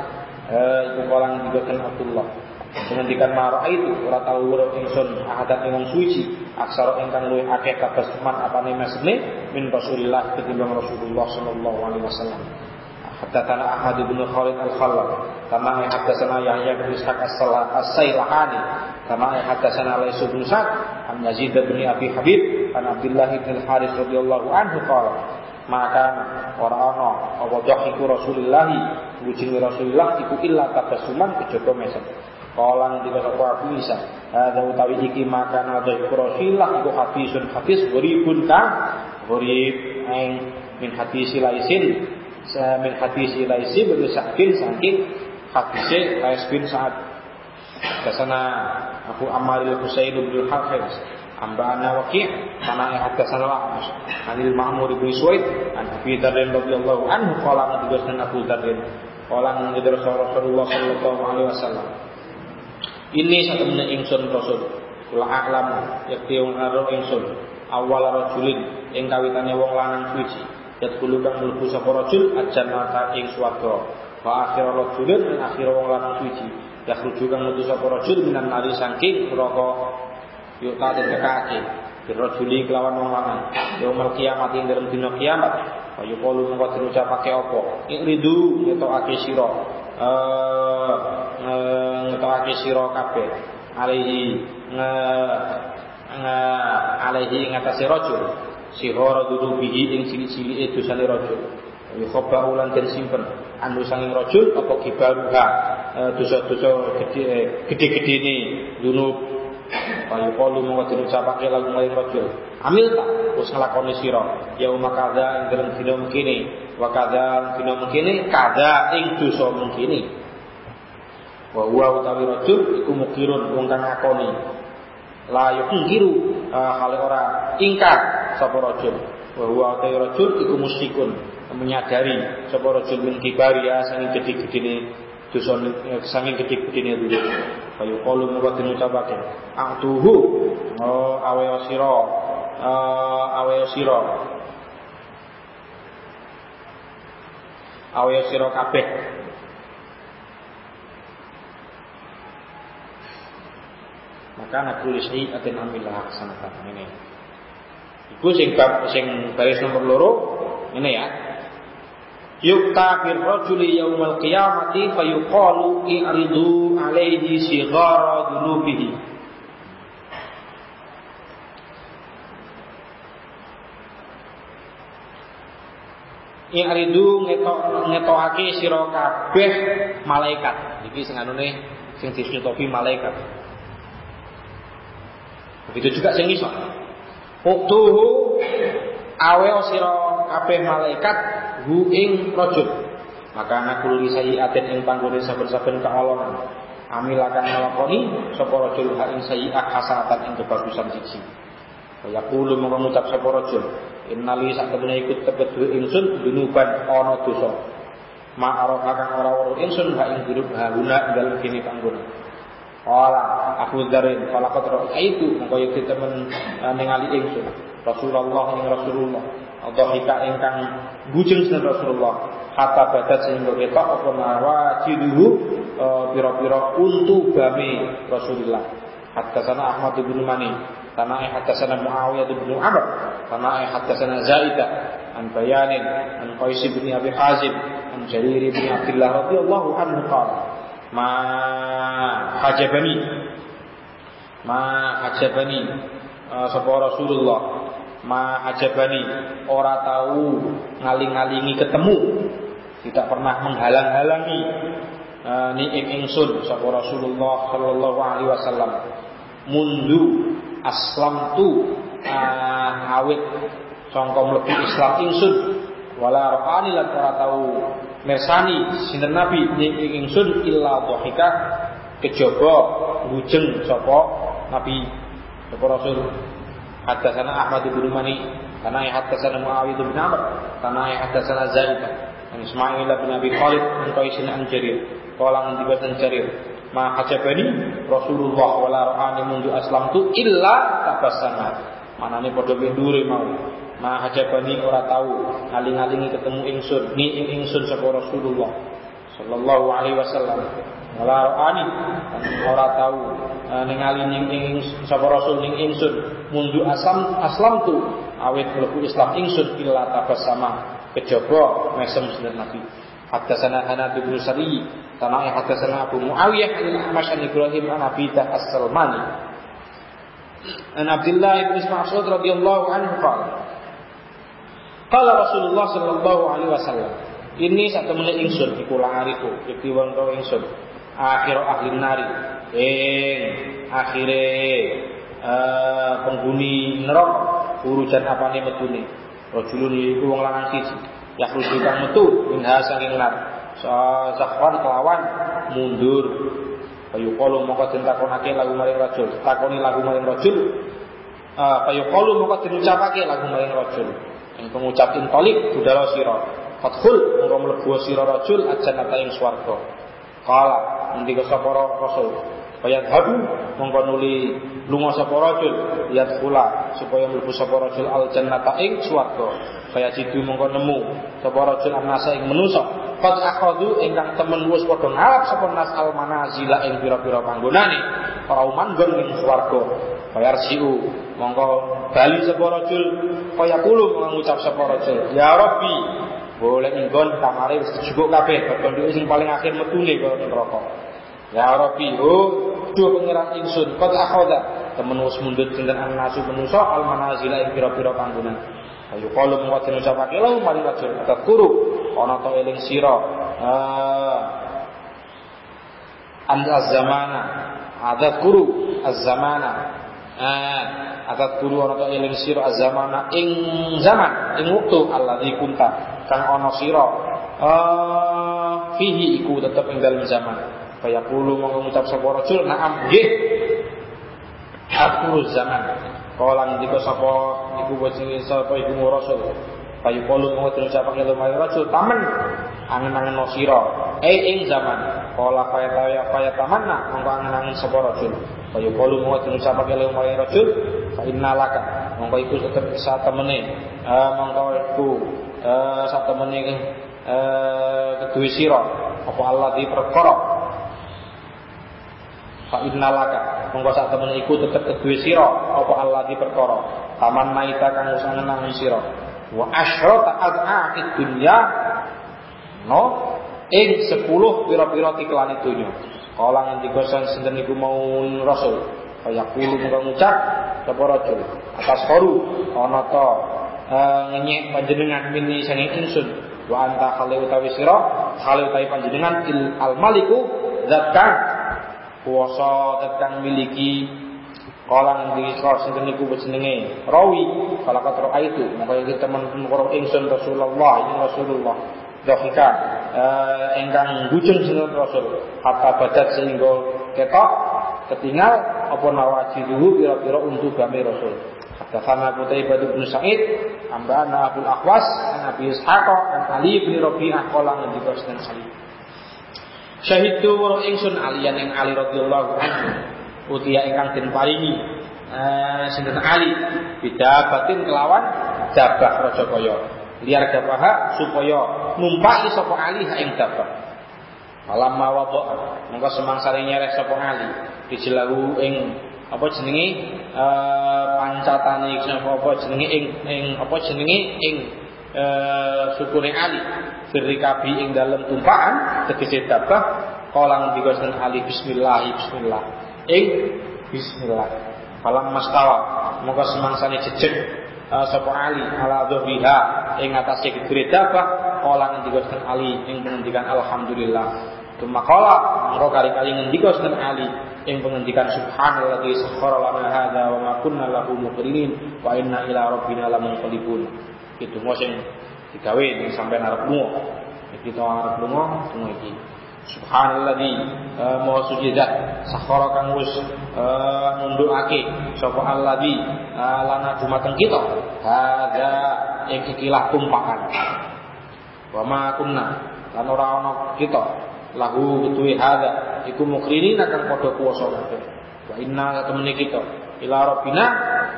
iku kalang digoten Abdullah. Menghentikan marah itu ora tahu weruh ingsun ahadat ing suci aksara ingkang luwih akeh kabeh teman apane mesne min Rasulillah ketimbang Rasulullah sallallahu alaihi wasallam Haddatsana Ahmad bin Khalid Al-Khallal kama haddatsana Yahya bin Ishaq As-Sailahani. Kama haddatsana Lais bin Sa'd an Yazid bin Abi Habib an Abdullah bin Haris radhiyallahu anhu qala maka ora ana apa Rasulullah ngucing Rasulullah iku illa tabassuman kejaba mesem. Kolang tiga sapa Abu Isa. Ada utawi iki maka nado Rasulullah iku hafisun hafiz guribun kang gurib eng min hadis laisin min hadis laisi bin Sa'din saking hadise Lais bin Sa'ad. Ke sana Abu Ammar al-Husain bin Hafiz. Ambana Waqi' kana haddatsana A'mash anil Ma'mur bin Suwaid an Abi Dzar radhiyallahu anhu qala ngadhasana Abu Dzar qala ngadhasana Rasulullah sallallahu alaihi wasallam. Ini satu menit ingsun Rasul. Kula aklam yakti wong aro ingsun. Awal rajulin ing kawitane wong lanang suci yadkhulu kang mlebu sapa rajul ajannata ing swarga. Wa akhir rajulin ing akhir wong lanang suci. Yakhruju kang metu sapa rajul minan nari saking neraka. Yuk tak dekake dirajuli kelawan wong lanang. Yaumul kiamat ing dalem dina kiamat. Wa yuqalu mengko diucapake apa? Ikridu ngetokake sira. Eh ngetokake sira kabeh. Alaihi nge alaihi ngatasi rajul sihara dunubihi ing cilik-cilike dosane rajul Yukhoba ulan dan simpen. Anu sanging rojul Apa kibaruha Dosa-dosa gede-gede ini. Dunub Kayu kalu mau diucapake lagu maring rojul Amil tak Terus ngelakoni siro Ya umakada yang dalam dina mengkini Wakada dina mengkini Kada ing dosa mengkini Wa huwa utawi rajul iku mukirun wong kang ngakoni. La yukiru hale ora ingkar sapa rajul. Wa huwa utawi rajul iku musyrikun menyadari sapa rajul min kibari ya sanging gede-gedene dosa eh, sanging gede-gedene dulu. Kayu qalu mengko dinucapake. Atuhu oh awe sira uh, awe sira awe sira kabeh maka nakul atin amilah hasanatan ini iku sing bab sing baris nomor loro ini ya yukta fir rajuli yaumal qiyamati fayuqalu i'ridu alaihi sighara dunubihi I'ridu ngetok ngetokake sira kabeh malaikat. Iki sing anune sing disnutopi malaikat. Begitu juga sing iso. Uktuhu awe sira kabeh malaikat hu ing rajul. Maka anakul li sayyi'atin ing panggone saben-saben kawalonan. Amil akan nglakoni sapa rajul ha ing sayyi'ah hasanatan ing kebagusan siji. Kaya kulo mengucap sapa rajul, innali sak temene ikut tebedu ingsun dunuban ana dosa ma'arok kang ora weruh ingsun ha ing hidup ha guna dalem kene panggonan Kala aku darin falaqat itu mengko iki temen eh, ningali ingsun. Rasulullah ing Rasulullah. Hika ingkang bujeng sinten Rasulullah. Hatta badat sehingga ketok apa nawajiduhu eh, pira-pira untu bami Rasulullah. Hatta sana Ahmad bin Mani tanah hatta sana Muawiyah bin Amr tanah hatta sana Zaidah an Bayanin an Qais bin Abi Hazim an Jarir bin Abdullah radhiyallahu anhu qala ma hajabani ma hajabani uh, sapa Rasulullah? Ma hajabani ora tahu ngaling-ngalingi ketemu. Tidak pernah menghalang-halangi. Uh, ni ingsun sapa Rasulullah sallallahu alaihi wasallam. Mundu aslam tu uh, awit. Sangka mlebu Islam ingsun. Wala raqani lan ora tahu mersani sinten Nabi? Ing ingsun illa dhahika kejaba ngujeng sapa Nabi sapa Rasul. Hadatsana Ahmad bin Mani karena ya hadatsana Muawiyah bin Amr karena ya hadatsana Zaid an Ismail bin Abi Khalid an Qaisin an Jarir. Qala an dibatan Jarir? Ma hajabani Rasulullah wala ra'ani mundu aslam tu illa tabassama. Manane padha bendure mau ma hajabani ora tahu ngaling-alingi ketemu ingsun ni ing ingsun sapa Rasulullah sallallahu alaihi wasallam. Wala roani ora tahu e, ningali ning ing sapa Rasul ning ingsun. Mundu asam tu awet mlebu Islam ingsun illa tabassama kejaba mesem sinten Nabi. Haddatsana Hanad bin Sari tanah haddatsana Abu Muawiyah an Ahmad Ibrahim an As-Salmani. An Abdullah bin Mas'ud radhiyallahu anhu qala Kala Rasulullah sallallahu alaihi wasallam, ini satu menit ingsun iku langariku, iki wonten ingsun. Akhir ahli nari, ing akhire penghuni neraka urusan apane metune. Rajulun iku wong lanang siji, ya kang metu minha saking nar. Sahwan kelawan mundur Kayu kalu mongko den lagu maring rajul. Takoni lagu maring rajul. Uh, kayu kalu mongko den lagu maring rajul. Yang pengucap intolik budala sira. Fadkhul mongko mlebu sira rajul ajannata ing swarga. Kala ngendika sapa Rasul. Kaya habu mongko nuli lunga sapa rajul yadkhula supaya mlebu sapa rajul al jannata ing swarga. Kaya jidu mongko nemu sapa rajul anasa ing manusa. Qad akhadhu ingkang temen wis padha ngalap sapa nas al manazila ing pira-pira panggonane. Para manggon ing swarga. Bayar siu mongko bali sapa rajul kaya kulo ngucap sapa rajul ya rabbi boleh inggon kamare wis cukup kabeh berkonduk sing paling akhir metune kok neraka ya rabbi oh duh pangeran ingsun qad akhadha. Temen wis mundhut sinten anasu manusa al manazila ing pira-pira panggonan. Ayo kalu muwat ngucapake lalu maring rajul kata guru. Ana to eling sira. Ah anda zamana ada guru az-zamana. Ah atat guru ana ta eling sira azamana ing zaman ing wektu alladzi kunta kang ana sira. Uh, fihi iku tetep ing dalem zaman kaya kulo mongko ngucap sapa rajul na'am. Nggih. Aku zaman. Kala ngendika sapa iku wajine sapa iku rasul. Kalu mau terucapake lumayan rajul taman. Angen-angen no sira. Eh ing zaman. Kala kaya kaya kaya tamanna mongko angen-angen sapa rajul. Kalu mau terucapake lumayan rajul fa innalaka mongko iku sak temene. Uh, mongko iku uh, sak temene uh, kedue sira. Apa Allah di fa innalaka mongko sak temene iku tetep kedue sira apa Allah di perkara? Taman naita kang wis nang sira. Wa asyrata ad'aqid dunya. No. Ing 10 pira-pira tiklane donya. Kala ngendika sinten niku mau rasul? Kaya kulo muga ngucap sapa rajul atas koru ana ta uh, ngenyek panjenengan mini sange insun wa anta khali utawi sira? Khali utawi panjenengan il al maliku zat kang kuwasa zat kang miliki. Kala di kau sinten niku jenenge rawi. Kala katro itu maka iki teman karo ingsun Rasulullah ini Rasulullah. Dafika eh, engkang bujung sinten Rasul. Hatta badat sehingga ketok ketinggal apa nawaji dulu kira-kira untuk kami Rasul. Hadatsana Qutaibah bin Sa'id, ambana Abdul Akhwas, an Abi Ishaq, an Ali bin Rabi'ah qala ngendika dan Ali. Syahidu wa ingsun aliyan ing Ali radhiyallahu anhu. Utia ingkang den paringi eh sinten Ali bidabatin kelawan dabah raja kaya. Liar dabah supaya numpaki sapa Ali ing dabah. Malam mawadha mongko semangsane nyereh sapa Ali dijelahu ing apa jenenge eh pancatane apa jenenge ing ing apa jenenge ing eh sukune Ali. Firikabi ing dalam tumpahan tegese dabah kala ngendika Ali? Bismillah bismillah. Ing bismillah. Falam mastawa. Moga semangsane jejeg uh, sapa Ali? Ala dhuhriha. Ing atase gedhe dabah kala ngendika Ali? Ing pengendikan alhamdulillah. Tuma kala mongko kali-kali ngendika Ali? Ing pengendikan subhanalladzi sakhkhara lana hadza wa ma kunna lahu muqrinin wa inna ila rabbina lamunqalibun. Itu mau sing digawe ning sampean arep lunga. Iki to arep lunga tunggu iki. Subhanalladzi uh, maha suci zat sakhara kang wis uh, nundukake sapa alladzi uh, lana dumateng kita hadza ing ikilah tumpakan. Wa ma kunna lan ora ana kita lahu betuwi hadza iku mukrinin akan padha kuwasa kabeh. Wa inna temene kita ila rabbina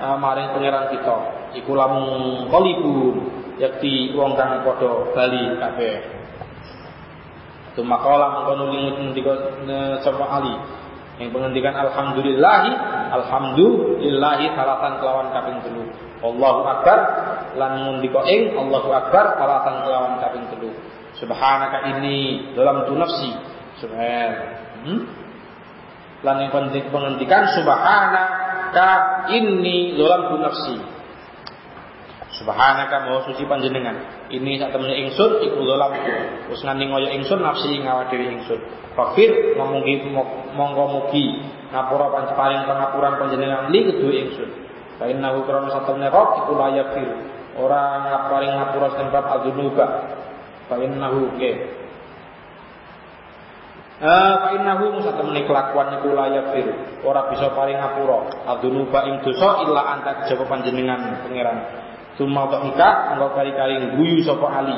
uh, maring pangeran kita. Iku lamun qalibun yakti wong kang padha bali kabeh. Tumakala mengkono lingut ngendika sapa Ali. Yang pengendikan alhamdulillahi alhamdulillahi salatan kelawan kaping telu. Allahu akbar lan ngendika ing Allahu akbar salatan kelawan kaping telu. Subhanaka ini dalam tu nafsi. Subhan. Hmm? lan yang pengendikan subhanaka ini dalam tu nafsi Subhanaka maha suci panjenengan. Ini sak temene ingsun iku dolam. Wis ngani ngoyo ingsun nafsi ngawak dhewe ingsun. Fakir ngomongi monggo mugi ngapura paring pengapuran panjenengan li kedue ingsun. Fa innahu krana satemene rob iku layak fir. Ora ngaparing ngapura tempat adunuba. Fa innahu ke. Eh fa innahu satemene kelakuan iku layak fir. Ora bisa paring ngapura adunuba ing dosa illa anta kejaba panjenengan pangeran. Suma dhika engko kari-kari guyu sapa Ali.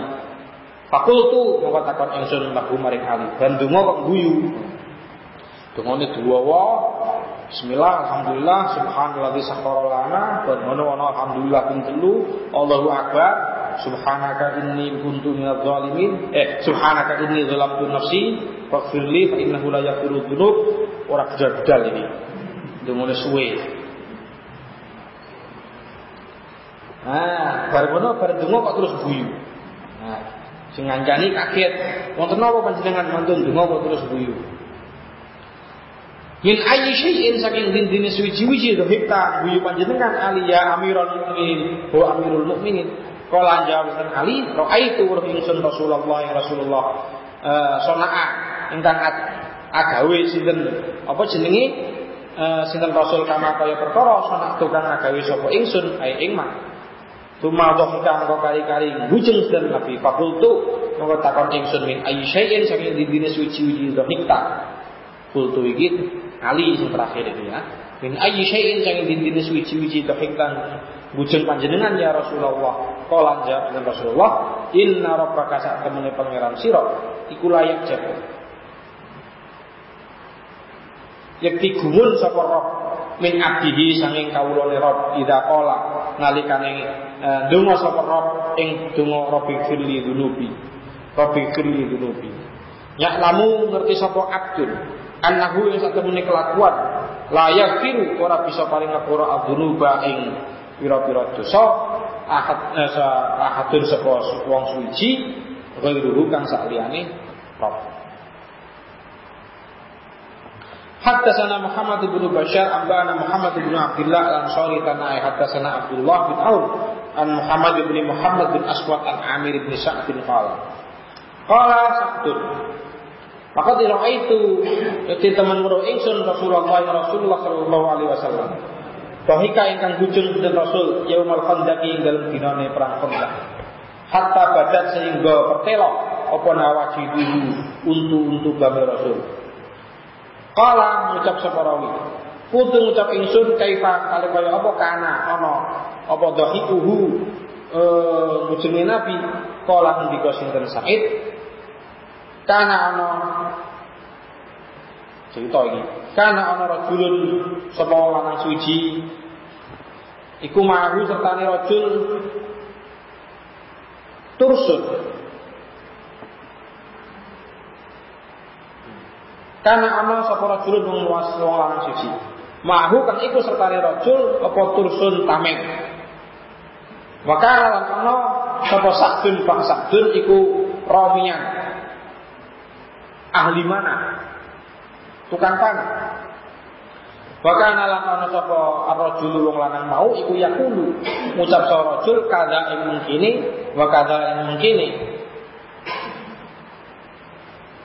Fakultu mongko takon ingsun lahu maring Ali. Dan donga kok guyu. Dongane duwawa Bismillah, Alhamdulillah, Subhanallah, sakhara lana, dan ngono ana alhamdulillah ping telu, Allahu akbar, Subhanaka inni kuntu minadh zalimin. Eh, subhanaka inni zalamtu nafsi, faghfirli fa innahu la yaghfiru dzunub. Ora gedal ini. Dongane suwe. Nah, bar ngono bar donga kok terus guyu. Nah, sing ngancani kaget. Wonten napa panjenengan mantun donga kok terus guyu? Min ayyi syai'in saking din-dine suwi-wiji hikta guyu panjenengan Ali ya Amirul Mukminin, wa Amirul Mukminin. Kala jawab Ali, raaitu ingsun Rasulullah ya Rasulullah uh, sonaa ingkang agawe sinten apa jenenge uh, sinten Rasul kama kaya perkara sonak tukang agawe sapa ingsun ae ing Tuma dhahika engko kari-kari bujeng sedher Nabi fakultu mongko takon ingsun min ayyi syai'in saking didine suci-suci dhahikta. Kultu iki kali sing terakhir itu ya. Min ayyi syai'in saking didine suci-suci dhahikta bujeng panjenengan ya Rasulullah. Qala jawab Rasulullah, "Inna rabbaka sak pangeran sira iku layak jago." Yakti gumun sapa roh min abdihi sanging kawulane rob ida qala nalikane eh, donga sapa rob ing donga rabbi firli dunubi. Rabbi firli dunubi. Lamu ngerti sapa abdun annahu ing satemene kelakuan layak firu ora bisa paling ngapura adunuba ing pira-pira dosa ahad eh, ahadun sapa wong suci ghairuhu kang saliyane rob Haddatsana Muhammad bin Bashar ambana Muhammad bin Abdullah al-Ansari tanai haddatsana Abdullah bin Aun an Muhammad bin Muhammad bin Aswad an Amir bin Sa'd bin qala. Qala Sa'dun Maka itu Yaitu teman muru ingsun Rasulullah Rasulullah sallallahu alaihi wasallam Bahika ingkang bujung dan Rasul Yaumal Khandaki ing dalam dinane perang Khandak Hatta badat sehingga pertelok Apa nawaji dulu Untuk-untuk kami Rasul Kala mengucap sapa rawi. Kutu ngucap ingsun kaifa? Kali kaya apa? Kana ana apa dhahikuhu eh mujenge Nabi kala ngendika sinten Said kana ana cerita iki. Kana ana rajulun sapa lanang suci? Iku mahu sertane rajul. Tursun Karena ana sapa rajulun wong wong lanang suci. Mahu kan iku sertane rajul apa tursun tameng. Maka lan ana sapa sakdun bang sakdun iku romian. Ahli mana? Tukang panah. Bahkan lan ana sapa ar-rajul wong lanang mau iku yakulu ngucap sapa rajul kada ing mungkini wa kada ing mungkini.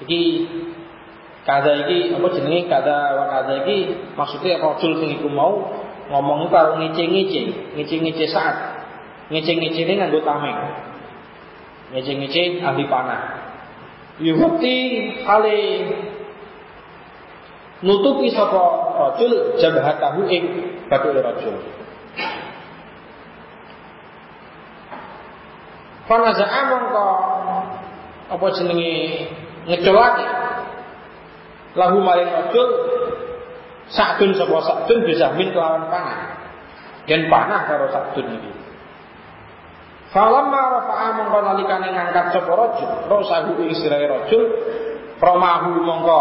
Iki kada iki apa jenenge kada wa kada iki maksudnya rajul sing iku mau ngomong karo ngece-ngece, ngece-ngece saat. Ngece-ngece ini nganggo tameng. Ngece-ngece ahli panah. Yuhti kali nutupi sapa rajul jabhatahu ing bathuke rajul. Fanaza'a mongko apa jenenge ngecolake lahu maring rajul sakdun sapa sakdun bisa min kelawan panah. Dan panah karo sakdun iki. Falamma rafa'a mongko nalikane ngangkat sapa rajul, rasahu ing sirahe rajul, romahu mongko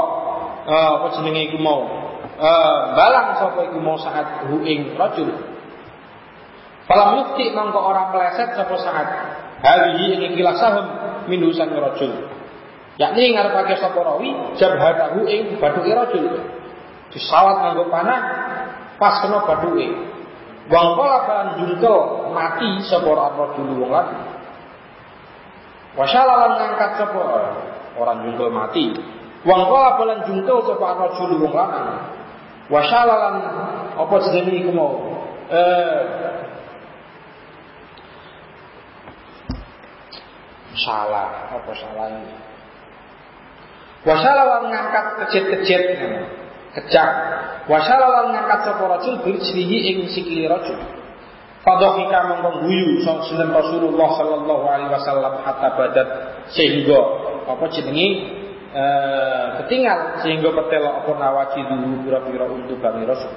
uh, apa jenenge iku mau uh, balang sapa iku mau saat hu ing rajul. Falam yukti mongko ora meleset sapa saat hadihi ing kilas saham minhu sang rajul. Yakni ngarepake sapa rawi jabhatahu ing bathuke rajul. Disawat nganggo panah pas kena bathuke. Wong bahan jungkel mati sapa rajul wong lanang. Wasyalalan ngangkat sapa orang jungkel mati. Wong pola balan jungkel sapa rajul wong lanang. Wasyalalan apa jenenge iku mau? Eh salah apa salah ini Wasalawan ngangkat kejet-kejet kejak. Wasalawan ngangkat sapa rajul birjlihi ing sikili rajul. Fadhika mongko guyu sinten Rasulullah sallallahu alaihi wasallam hatta badat sehingga apa jenenge e, ketinggal sehingga petelok apa nawaji dulu pira-pira untuk bani Rasul.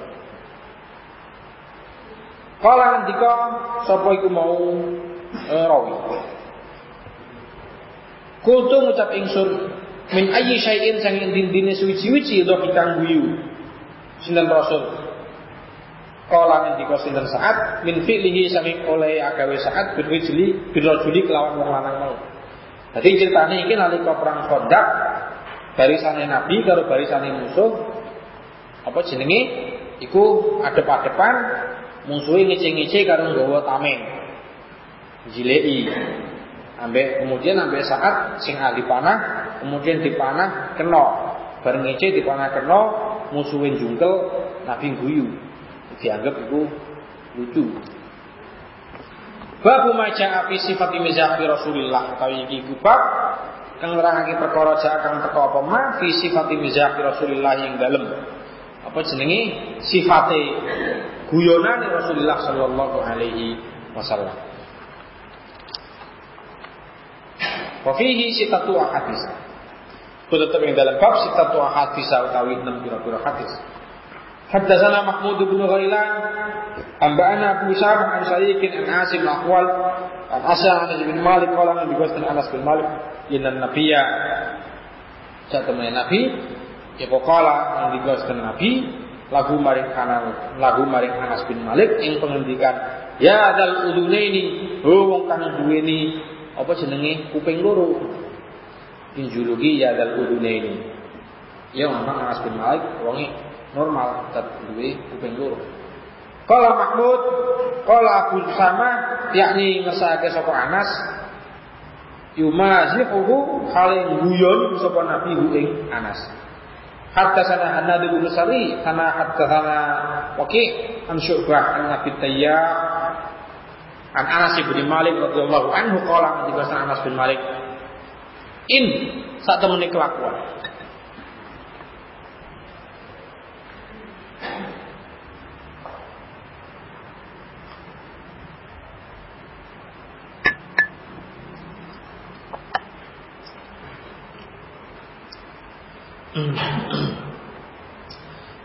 Kala ngendika sapa iku mau e, rawi. Kultu ngucap ingsun min ayyi syai'in sanging din-dine suwi-suwi do ikang guyu. Sinten rasul? Kala ngendika sinten saat? Min fi'lihi sanging oleh agawe saat birwijli birrajuli kelawan wong lanang mau. Dadi ceritane iki nalika perang Khandaq barisane nabi karo barisane musuh apa jenenge? Iku adep-adepan musuhe ngece-ngece karo nggawa tameng. Jilei ambek kemudian ambek saat sing ahli panah kemudian dipanah kena. Bareng ngece dipanah kena musuhin jungkel nabi guyu. Dianggap itu lucu. Babu maja api sifat imizahi Rasulullah utawi iki kubab kang nerangake perkara jak kang teko apa? Ma fi sifat imizahi Rasulullah yang dalem. Apa jenenge? Sifate guyonane Rasulullah sallallahu alaihi wasallam Wa fihi sitatu ahadits tetap yang dalam bab sitatu hadis utawi enam pira-pira hadis. Haddatsana Mahmud bin Ghailan Amba'ana Abu Usama an Sa'id an Asim al-Aqwal an Asa an bin Malik qala an biwasn Anas bin Malik inna nabiyya teman Nabi ya qala yang digaskan Nabi lagu maring Anas lagu maring Anas bin Malik yang pengendikan ya dal udunaini oh wong kang duweni apa jenenge kuping loro injulugi ya dal udune ini. Ya memang Anas bin Malik wongi normal tetap duwe kuping loro. Kala Mahmud, kala Abu Sama yakni ngersake sapa Anas yumazihuhu hale guyon sapa Nabi ing Anas. Sana Hanad bin Sari kana sana Waqi an Syu'bah an Nabi Tayyah An Anas bin Malik radhiyallahu anhu qala dikatakan Anas bin Malik in saat temani kelakuan.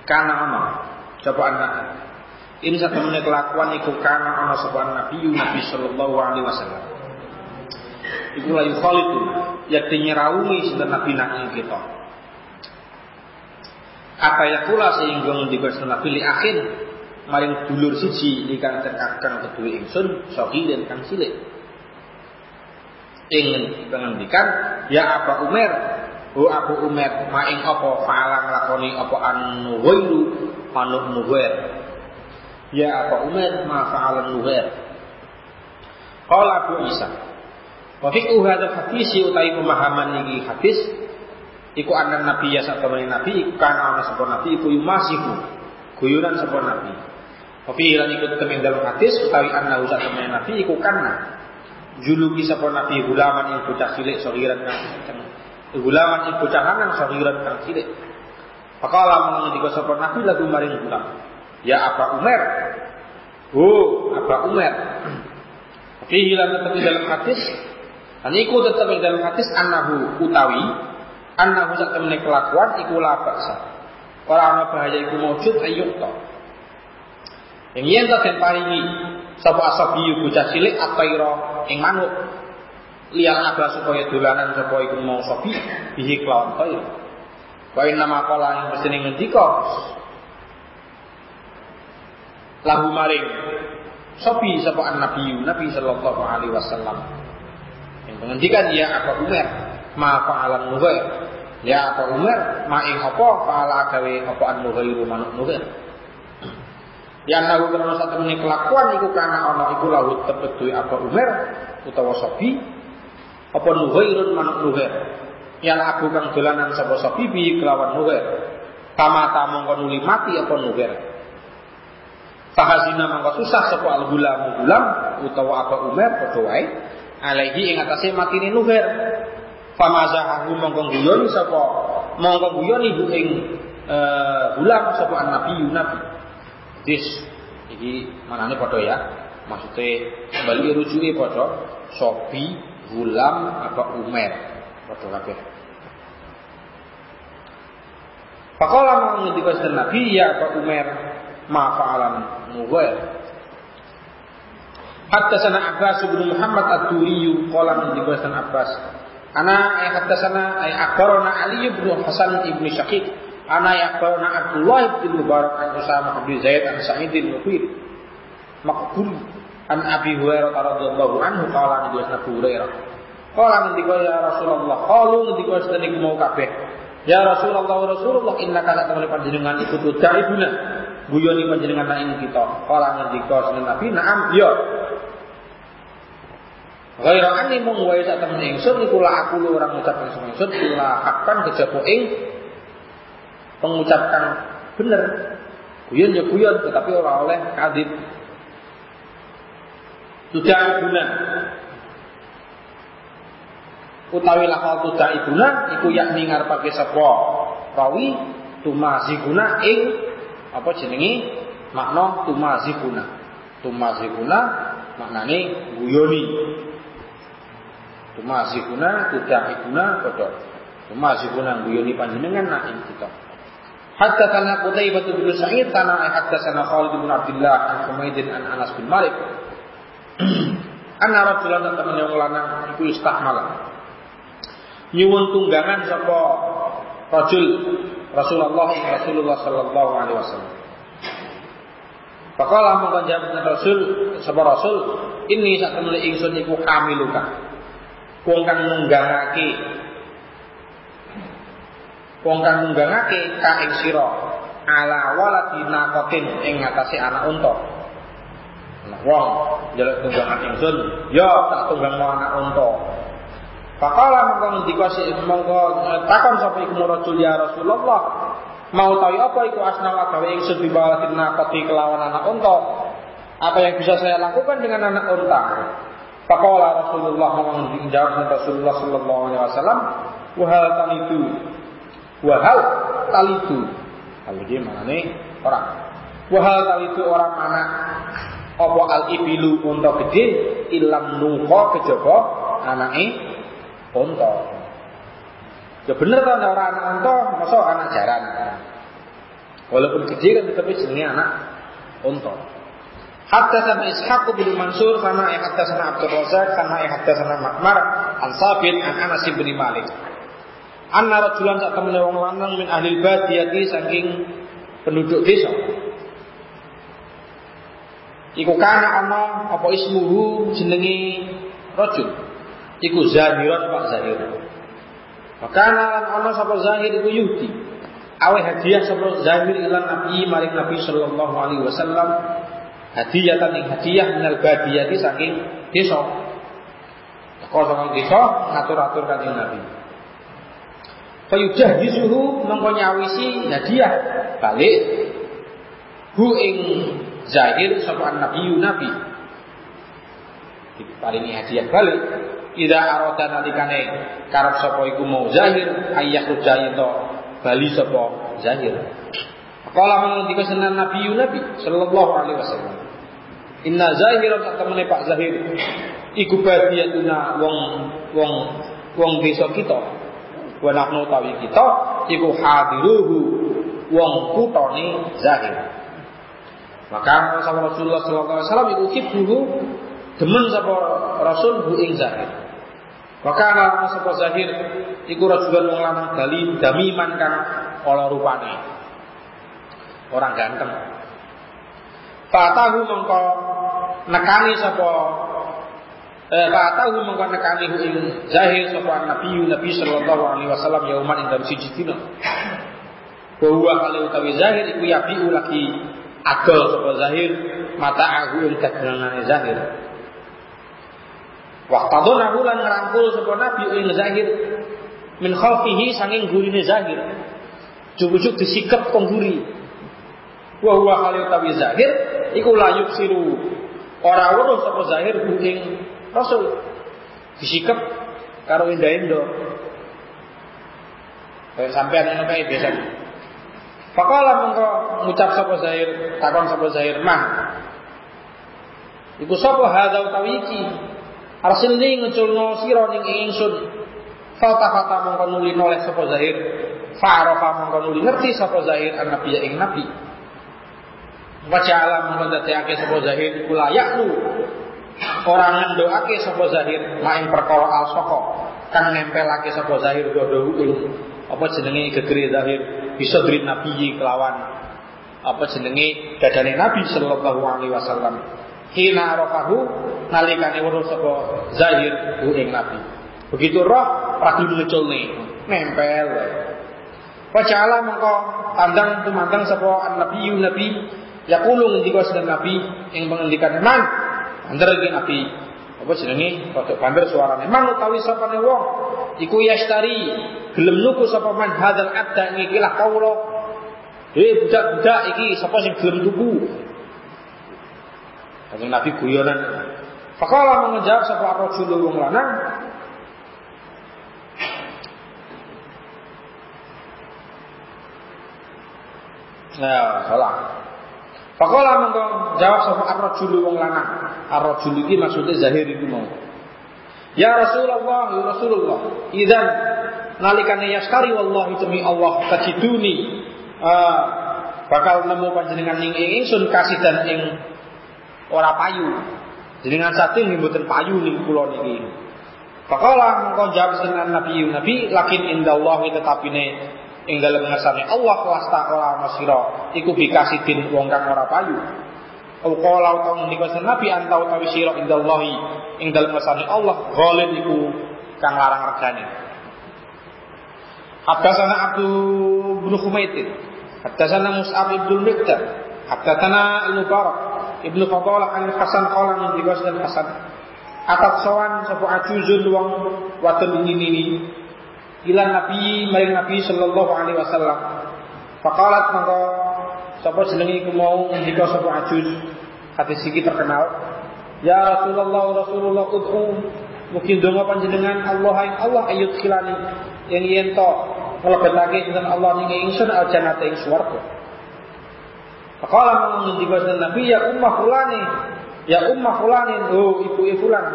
Karena amal cobaan ini satu menit kelakuan iku karena ana sapa Nabi Nabi sallallahu alaihi wasallam. Iku layu khalidu yakti nyeraungi sinten Nabi nak kita. Apa ya pula sehingga ngendika Nabi li akhir maring dulur siji ingkang terkakang kedua ingsun dan kang cilik ingin pengendikan ya apa Umar Oh Abu Umar maing apa falang lakoni apa anu ghairu anu nuwair Ya apa Umar ma fa'alan nuwair Qala Abu Isa Wa fiqhu hadal hadis utai pemahaman iki hadis iku anak nabi ya sak nabi iku kana ana sapa nabi iku yumasiku guyunan sapa nabi. Wa fi lan ikut temen dalam hadis utawi anna sak nabi iku kana juluki sapa nabi gulaman ing bocah cilik sagiran kang gulaman ing bocah lanang sagiran kang cilik. Pakala mengendika sapa nabi lagu maring gulam ya apa Umar. Oh, apa Umar. Fihi lan tetap dalam hadis. Dan iku tetap dalam hadis annahu utawi annahu sak temene kelakuan iku la baksa. Ora ana bahaya iku maujud ayyukta yang yen tak paringi sapa asabi bocah cilik ataira ing manuk? Liang aba supaya dolanan sapa iku mau sapi bihi kelawan toy wa inna ma qala ing pesene ngendika lahu maring. Sapi sapa nabi nabi sallallahu alaihi wasallam. Yang mengendikan ya apa Umar. Ma fa'alan nuhair. Ya apa Umar ma ing apa? Fa'ala gawe apa an nuhairu manuk nuhair. Yang nahu karena satu menit kelakuan iku karena ana iku lahu tepedui apa Umar utawa Sobi apa nuhairun manuk nuhair? Yang aku kang dolanan sapa Sobi bi kelawan nuhair. Tamata mongko nuli mati apa nuhair Fahazina mangko susah sapa al gulam gulam utawa apa Umar padha wae alaihi ing atase matine nuhair famazahu mongko guyon sapa mongko guyon ibu ing uh, gulam sapa nabi nabi Dis iki manane padha ya. Maksudnya kembali rujuke padha Sobi, Gulam, apa Umar. Padha kabeh. Pakola mau ngendika Nabi ya apa Umar ma fa'alan Mughir. Hatta sana Abbas bin Muhammad At-Turi qala ngendika Abbas. Ana ay hatta sana ay akbarana Ali bin Hasan ibn Syaqiq Ana yaqbana Abdullah bin Mubarak an Usamah bin Zaid an Sa'id bin Mufid. Makbul an Abi Hurairah radhiyallahu anhu qala nabi Abu Hurairah. Qala ngendika ya Rasulullah, qalu ngendika sedene mau kabeh. Ya Rasulullah Rasulullah inna kana temene panjenengan iku tudaibuna. Guyoni panjenengan ing kita. Qala ngendika sedene Nabi, "Na'am, ya." Ghaira anni mung wae sak temen ingsun iku aku orang ngucapkan sama ingsun ila hakkan kejaba ing mengucapkan benar. Guyon ya guyon, tetapi orang oleh kadib. Sudah guna. Utawi lakal tudah ibuna, iku yakni ngarepake sapa rawi tumaziguna ing apa jenengi makna tumaziguna. Tumaziguna maknane guyoni. Tumaziguna tudah ibuna padha. Tumaziguna guyoni panjenengan nak ing kita. Hatta kana Qutaibah bin Sa'id kana hatta sana Khalid bin Abdullah an Humaid an Anas bin Malik. Anna rajulan temen yang lanang iku istahmala. Nyuwun tunggangan sapa rajul Rasulullah Rasulullah sallallahu alaihi wasallam. Pakala mongkon jawab Rasul sapa Rasul ini sak temene ingsun iku kamiluka. Wong kang nunggangake wong kang nunggangake ka ing sira ala waladi naqatin ing ngatasé anak unta. Wong njaluk tunggangan ingsun, ya tak tunggang anak unta. Pakala mongko ngendika si mongko takon sapa iku rajul ya Rasulullah. Mau tahu apa iku asna gawe ingsun di bawah naqati kelawan anak unta? Apa yang bisa saya lakukan dengan anak unta? Pakala Rasulullah mongko jawab Rasulullah sallallahu alaihi wasallam, "Wa hal tanitu Wahal talidu. Kalau dia mana nih orang. Wahal talidu orang mana? Apa al ibilu untuk gede ilam nungko kejaba anake unta. Ya bener kan orang anak onto, masa anak jaran. Walaupun gede kan tetapi jenenge anak onto. Hatta sama Ishaq bin Mansur sama hatta sana Abdul Razak sama hatta sana Makmar an Sabit an Anas bin Malik. Anna rajulan sak temene wong lanang min ahli badiyati saking penduduk desa. Iku kana ana apa ismuhu jenenge rajul. Iku Zahiran Pak Zahir. Maka lan ana sapa Zahir iku Yudi. Awe hadiah sapa Zahir ilan Nabi maring Nabi sallallahu alaihi wasallam hadiah ing hadiah minal badiyati saking desa. Teko saking desa ngatur-atur kanjeng Nabi. Fayudah disuhu mengko nyawisi hadiah balik hu ing zahir sapa nabi nabi. Paringi hadiah balik. Ida arota nalikane karep sapa iku mau zahir ayah rujaito bali sapa zahir. Kala mengendika senan nabi nabi sallallahu alaihi wasallam. Inna zahiran sak temene Pak Zahir iku badiyatuna wong wong wong desa kita wa nahnu tawi kita iku hadiruhu wong kutone zahir maka sama Rasulullah sallallahu alaihi wasallam iku kibruhu demen sapa Rasul bu ing zahir maka ana sapa zahir iku rajulan wong lanang bali damiman kang ala rupane orang ganteng Fatahu mongko nekani sapa Eh, Fa'atahu mengko nekani ing zahir sapa Nabi Nabi sallallahu alaihi wasallam yauman ing dalem siji dina. Wa huwa kali utawi zahir iku yabiu lagi adol sapa zahir mata aku ing kadanane zahir. Waqtadonahu lan ngrangkul sapa Nabi ing zahir min khalfihi sanging gurine zahir. Cukup disikap pengguri. Wa huwa kali utawi zahir iku layuk siru ora weruh sapa zahir ing Rasul disikap karo indah-indo. Kayak sampean ngono biasa. Pakala mengko ngucap sapa Zair, takon sapa Zair, "Mah, iku sapa hadza utawi iki?" Arsilni ngeculno sira ning ingsun. Fata fata mengko nuli noleh sapa Zahir. Fa'arafa mengko nuli ngerti sapa Zahir an nabi ing nabi. Wa ja'ala mengko dadekake sapa Zahir kula yaklu Orang ngendoake sapa zahir main perkara al soko kang nempelake sapa zahir dodo ing apa jenenge gegere zahir bisa dari nabi kelawan apa jenenge dadane nabi sallallahu alaihi wasallam hina arafahu nalikane weruh sapa zahir ku ing nabi begitu roh radu ngeculne nempel Wajala mengko tandang tumandang sapa nabi nabi yaqulu ngendika sedang nabi ing pengendikan man Banter iki Nabi apa jenenge rada banter suarane. Man utawi sapane wong iku yastari gelem nuku sapa man hadzal abda iki lah kawula. Eh budak-budak iki sapa sing gelem tuku? Kanjeng Nabi guyonan. Fakala menjawab sapa rajul wong lanang Nah, salah. Pakola mengko jawab sapa ar-rajul wong lanang. Ar-rajul iki maksudnya zahir iku mau. Ya Rasulullah, ya Rasulullah. Idzan nalikane yaskari wallahi demi Allah kajiduni uh, bakal nemu panjenengan ing ingsun kasih dan ing ora payu. Jenengan saking mboten payu ning kula niki. Pakola mengko jawab dengan Nabi Nabi lakin indallahi tetapine ing dalem ngersane Allah wasta ora masira iku bikasidin wong kang ora payu. Qala utawa ngendika Nabi antau utawi sira indallahi ing dalem ngersane Allah ghalib iku kang larang regane. Haddatsana Abdu bin Humayt Haddatsana Mus'ab bin Miqdad. Haddatsana Al-Mubarak Ibnu Fadalah an Hasan qala ngendika Hasan Atat sawan sapa ajuzun wong wadon ini ila Nabi maring Nabi sallallahu alaihi wasallam. Faqalat maka sapa jenenge iku mau ngendika sapa ajuz hadis iki terkenal. Ya Rasulullah Rasulullah ud'u mungkin donga panjenengan Allah ing Allah ayut khilani yang yen to nglebetake sinten Allah ning ingsun al jannata ing. Faqala mau ngendika Nabi ya ummah fulani ya ummah fulani oh ibu fulan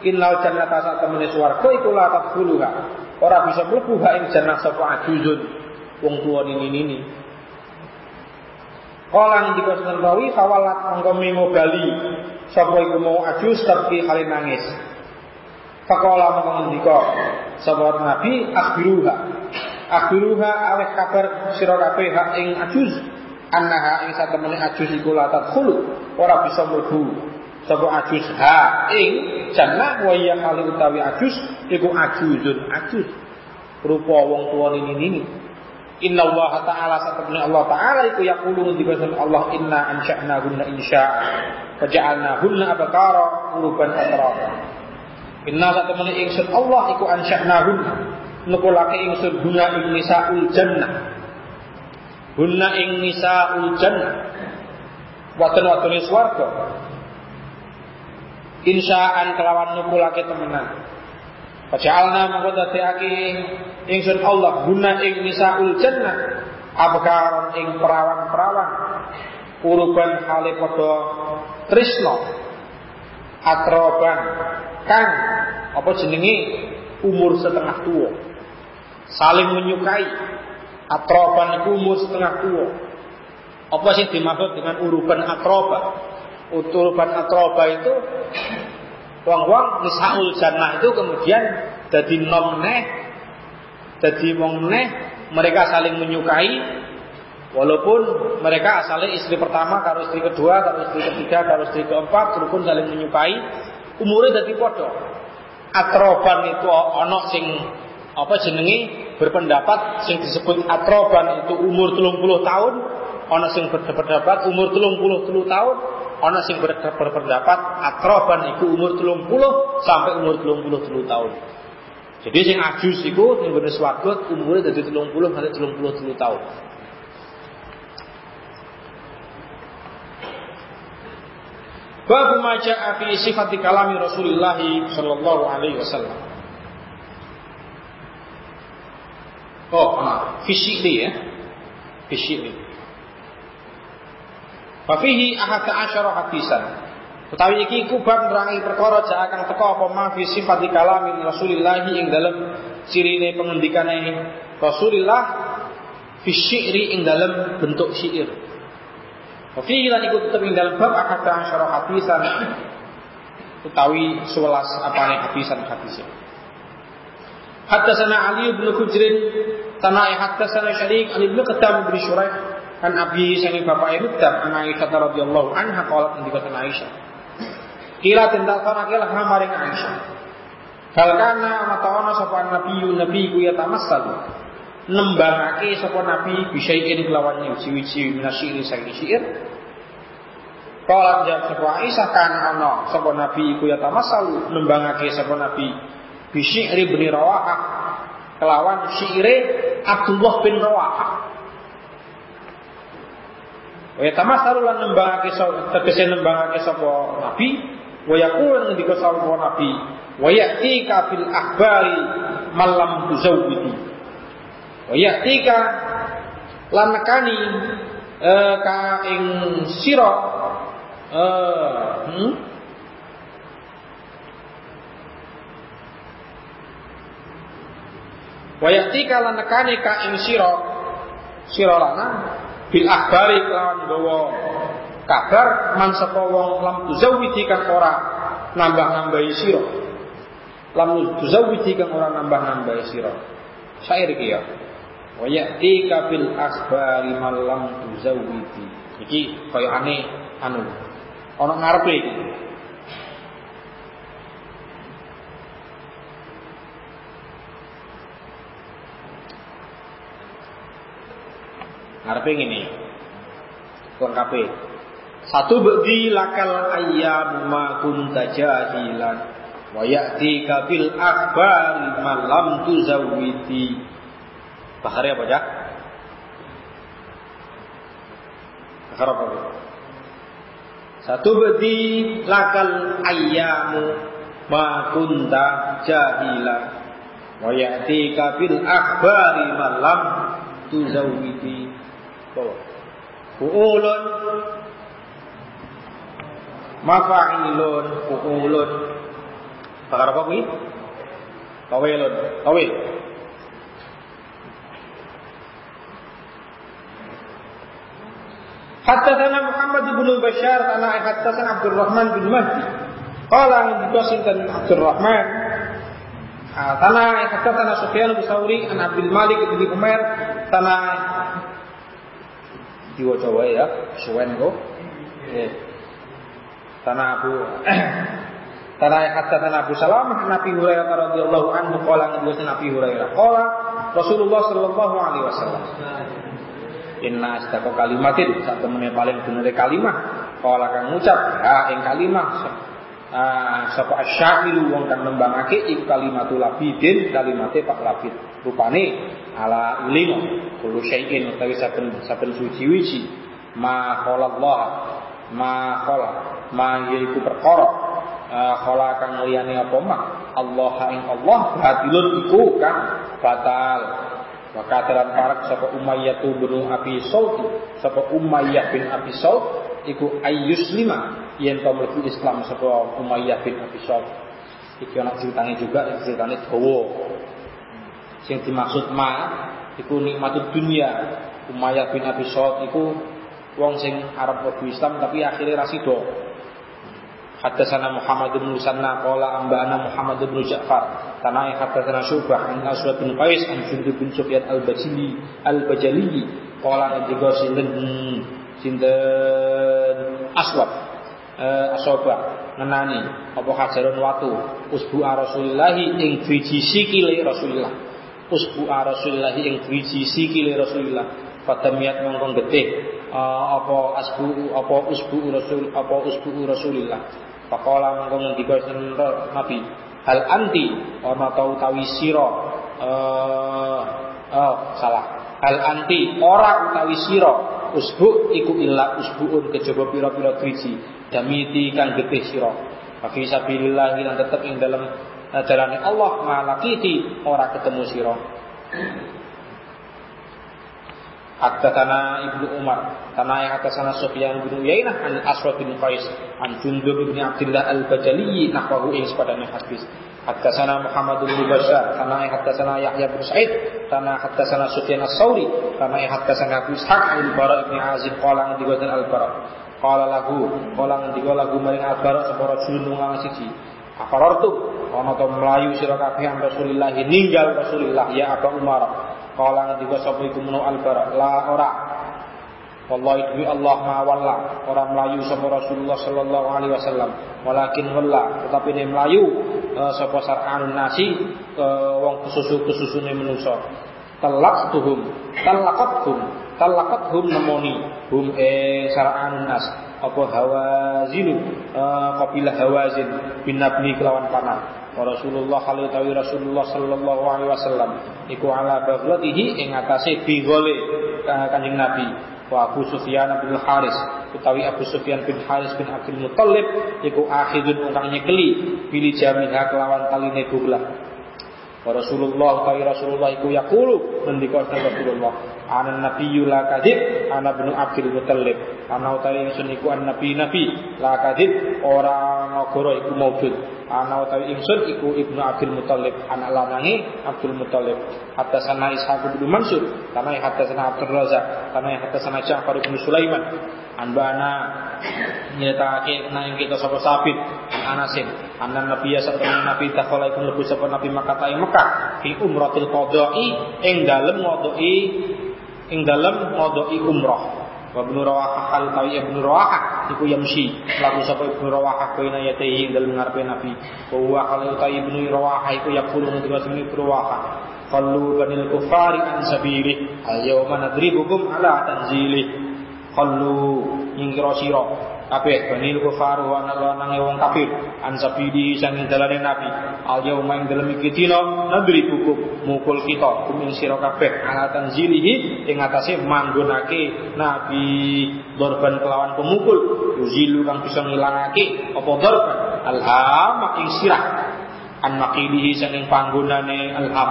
innal jannata sak temene swarga iku la tadkhuluha ora bisa mlebu ha ing jannah sapa ajuzun wong tuwa nini-nini. Kala ngendika Sunan Rawi fawalat mongko mengo bali iku mau ajus tapi kali nangis. Fakola mongko ngendika sapa Nabi akhbiruha. Akhbiruha aweh kabar sira kabeh ing ajus annaha ing satemene ajus iku latat khulu ora bisa mlebu sapa ajus. Ha ing jannah wa ya kali utawi ajus iku ajuzun ajus. Rupa wong tuwa nini-nini Inna Allah Ta'ala satabni Allah Ta'ala iku yaqulu ngendika Allah inna ansha'na hunna insya'a faja'alna hunna abakara uruban atraba Inna satabni ingsun Allah iku ansha'na hunna nukulake ingsun hunna ing nisaul jannah hunna ing nisaul jannah. Watan-watane swarga. Insya'an kelawan nukulake temenan. Faja'alna mongko dadekake ingsun Allah. Guna ing nisaul jannah. Abkaron ing perawan-perawan. Uruban hale tresno atroban kang apa jenenge? Umur setengah tua. Saling menyukai atroban iku umur setengah tua. Apa sih dimaksud dengan uruban atroba? Uruban atroba itu Wong-wong nisaul jannah itu kemudian jadi nom neh, jadi wong neh, mereka saling menyukai Walaupun mereka asalnya istri pertama, karo istri kedua, karo istri ketiga, karo istri keempat, rukun saling menyukai, umurnya jadi podo. Atroban itu ono sing apa jenengi berpendapat sing disebut atroban itu umur telung puluh tahun, ono sing berpendapat umur telung puluh tahun, Ana sing berpendapat atroban iku umur 30 sampai umur 33 tahun. Jadi sing ajus iku ning gone swarga umure dadi 30 sampai 33 tahun. Bab maja'a fi sifati kalami Rasulullah sallallahu alaihi wasallam. Oh, fisik ya. Fisik Fafihi ahad asyara hadisan. Utawi iki kubab nerangi perkara jak akan teko apa ma fi sifat kalamin Rasulillah ing dalem cirine pengendikane Rasulillah fi syi'ri ing dalem bentuk syair. Fafihi lan iku tetep ing dalem bab ahad asyara hadisan. Utawi 11 apane hadisan hadisan. Haddatsana Ali bin Hujrin tanai haddatsana Syariq an Ibnu Qatam bin Syuraih Kan Abi sangi bapak Ibda an Aisyah radhiyallahu anha qalat ngendika Aisyah. Kila tentang kana kila maring Aisyah. Hal kana mata ana sapa nabi nabi ku ya tamassal. Nembangake sapa nabi ini kelawan wiji-wiji minasyiri saking syair. Qalat jawab sapa Aisyah kana ana sapa nabi ku ya tamassal nembangake sapa nabi ini bin Rawahah kelawan syaire Abdullah bin Rawahah. Wa yatamassalu lan nembangake tegese nembangake sapa nabi wa yaqulu ngendika sapa nabi wa ya'tika fil akhbari malam tuzawwidi wa ya'tika lan nekani eh, ka ing sira eh hmm? Wa lan nekani ka ing sira sira lana bil akhbari kelawan gawa kabar man sapa wong lam tuzawwidi kang ora nambah-nambahi sira. Lam tuzawwidi kang ora nambah-nambahi sira. Syair iki ya. Wa ya'tika bil akhbari man lam tuzawwidi. Iki kaya aneh anu ana ngarepe iki Ngarepe ngene. Lengkap Satu bagi lakal ayyamu ma kunta jahilan wa ya'tika bil akhbari ma lam tuzawwiti. Bahari apa, Jak? Bahar apa? Satu bagi lakal ayyamu ma kunta jahilan wa ya'tika bil akhbari ma lam tuzawwiti. Fu'ulun mafa'ilun fu'ulun. Pakar apa kuwi? Tawilun, tawil. حدثنا محمد بن بشار قال حدثنا Abdul Rahman bin Mahdi. قال عن dikasihkan بن عبد الرحمن Tanah kata tanah Sufyan bin Sauri, an Abdul Malik bin Umar, tanah diwaca wae ya, suwen kok. Tanah Abu Tanah haddatsana Abu Salamah Nabi Hurairah radhiyallahu anhu qala ngene Nabi Hurairah qala Rasulullah sallallahu alaihi wasallam Inna astaqo kalimatin sak temene paling bener kalimah kala kang ngucap ha ing Ah, sapa asyailu wong kang nembangake iku kalimatul labidin kalimate Pak Labid. Rupane ala ilmu kulo syai'in utawi saben saben suci wiji. Ma qala Allah ma qala ma yaiku perkara. Uh, qala kang liyane apa ma? Allah ing Allah batilun iku kang batal maka dalam parak sapa Umayyah bin Abi Salt sapa Umayyah bin Abi Salt iku ayyus lima yen to mlebu Islam sapa Umayyah bin Abi Salt iki ana ceritane juga ceritane dawa sing dimaksud ma iku nikmatud dunia. Umayyah bin Abi Salt iku wong sing arep mlebu Islam tapi akhirnya rasido Haddatsana Muhammad bin Musanna qala ambana Muhammad bin Ja'far. Tanai haddatsana Syu'bah an Aswad bin Qais an bin Sufyan al-Bajali al-Bajali qala ngendika sinten? Sinten? Aswad. Eh, Asoba ngenani apa hajarun watu? Usbu Rasulillah ing driji sikile Rasulillah usbu Rasulillah ing driji sikile Rasulillah Fatamiyat mongkong getih apa asbu apa usbu Rasul apa usbu Rasulillah Pakola mengko ngendika Nabi, hal anti ana tau utawi sira uh, oh salah. Hal anti ora utawi sira usbu iku illa usbuun kejaba pira-pira driji damiti kang getih sira. Fi sabilillah lan tetep ing dalam jalan Allah malakiti ora ketemu sira. Haddatsana Ibnu Umar, tanah yang haddatsana Sufyan bin Uyainah an Aswad bin Qais an Jundub bin Abdullah al-Bajali nahwahu ing sepadane hadis. Haddatsana Muhammad bin Bashar, yang haddatsana Yahya bin Sa'id, tanah haddatsana Sufyan as-Sauri, tanah yang haddatsana Abu Ishaq bin Bara bin Azib qala ngendikan al-Bara. Lagu, qala ngendika lagu maring al-Bara sapa rajul nungang siji. Afarartu ana to melayu sira kabeh Rasulillah ninggal Rasulillah ya Abu Umar. Kala ngendika sapa iku menu albara? La ora. Wallahi demi Allah ma walla ora melayu sapa Rasulullah sallallahu alaihi wasallam. Walakin walla tetapi ini melayu uh, sapa sar'an nasi uh, wong kesusu-kesusune manusa talak tuhum talakathum talakathum nemoni. Hum e sar'an nas. Apa hawazin uh, kabilah hawazin bin nabni kelawan panah wa Rasulullah kali tawi Rasulullah sallallahu alaihi wasallam iku ala baghlatihi ing atase bigole Kanjeng Nabi. Wa Abu Sufyan bin Haris utawi Abu Sufyan bin Haris bin Abdul Muthalib iku akhidun ungkang nyekeli pilih jamiha kelawan taline gublah Rasulullah tawi Rasulullah iku yaqulu ngendika Rasulullah? Anan nabiyyu la kadhib ana bin Abdul Muthalib ana utawi ingsun iku an nabi nabi la kadhib ora ngogoro iku maujud ana utawi ingsun iku Ibnu Abdul Muthalib anak lanange Abdul Muthalib hatta sana Ishaq bin Mansur kana hatta sana Abdul Razak kana hatta sana Ja'far bin Sulaiman. Anbana nyeritake nang kita sapa sabit Anasin anan nabi satuna nabi takala iku mlebu sapa nabi Makkah ta Mekah fi umratil qada'i ing dalem ngodoi ing umrah Wa Ibnu Rawahah hal tawi Ibnu Rawahah iku yamsi laku sapa Ibnu Rawahah baina yatayhi dalem ngarepe Nabi. Wa huwa hal tawi Ibnu Rawahah iku yaqulu ngendika sing Ibnu Rawahah. Qallu banil kufari an sabili al-yawma nadribukum ala tanzili. Qallu nyingkira sira kabeh banil kufar wa lanang wong kafir an sabili sanging dalane nabi. Al yauma ing dalem iki dina nadri buku mukul kita kuming sira kabeh. Ala tanzilihi ing atase manggonake nabi. Dorban kelawan pemukul yuzilu kang bisa ngilangake. Apa dorban? Alham ing sirah. An maqilihi sanging panggonane alham.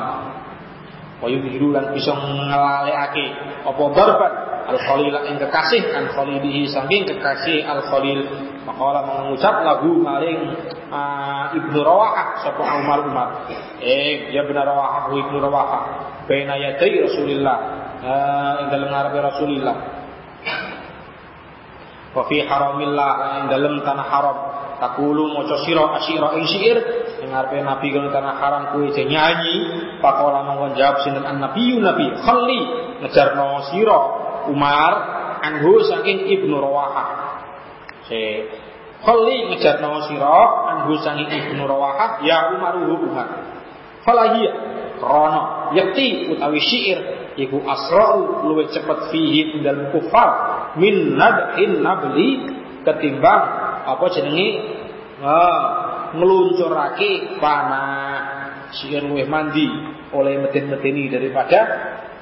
Wa yudhiru lan bisa ngelalekake. Apa dorban al khalil ing kekasih an khalidihi saking kekasih al khalil maqala mengucap lagu maring uh, Ibnu Rawahah sapa Umar Umar. Eh ya benar Rawahah Ibnu Rawahah. Baina yaday Rasulillah. Uh, ing dalem ngarepe Rasulillah. Wa fi haramillah lan dalam tanah haram. Takulu maca sira asyira ing syair. Ing nabi kang tanah haram kuwi nyanyi. Pakola mongkon jawab sinten an nabi nabi? Khalli ngejarno sira Umar anhu saking Ibnu Rawahah se khalli ngejarno sira anhu saking Ibnu Rawahah ya Umar Umar. Falahia krono yakti utawi syair iku asra'u luwih cepet fihi dalam kufar min nadhin nabli ketimbang apa jenenge uh, ngeluncurake panah. Syair luwih mandi oleh meden-medeni daripada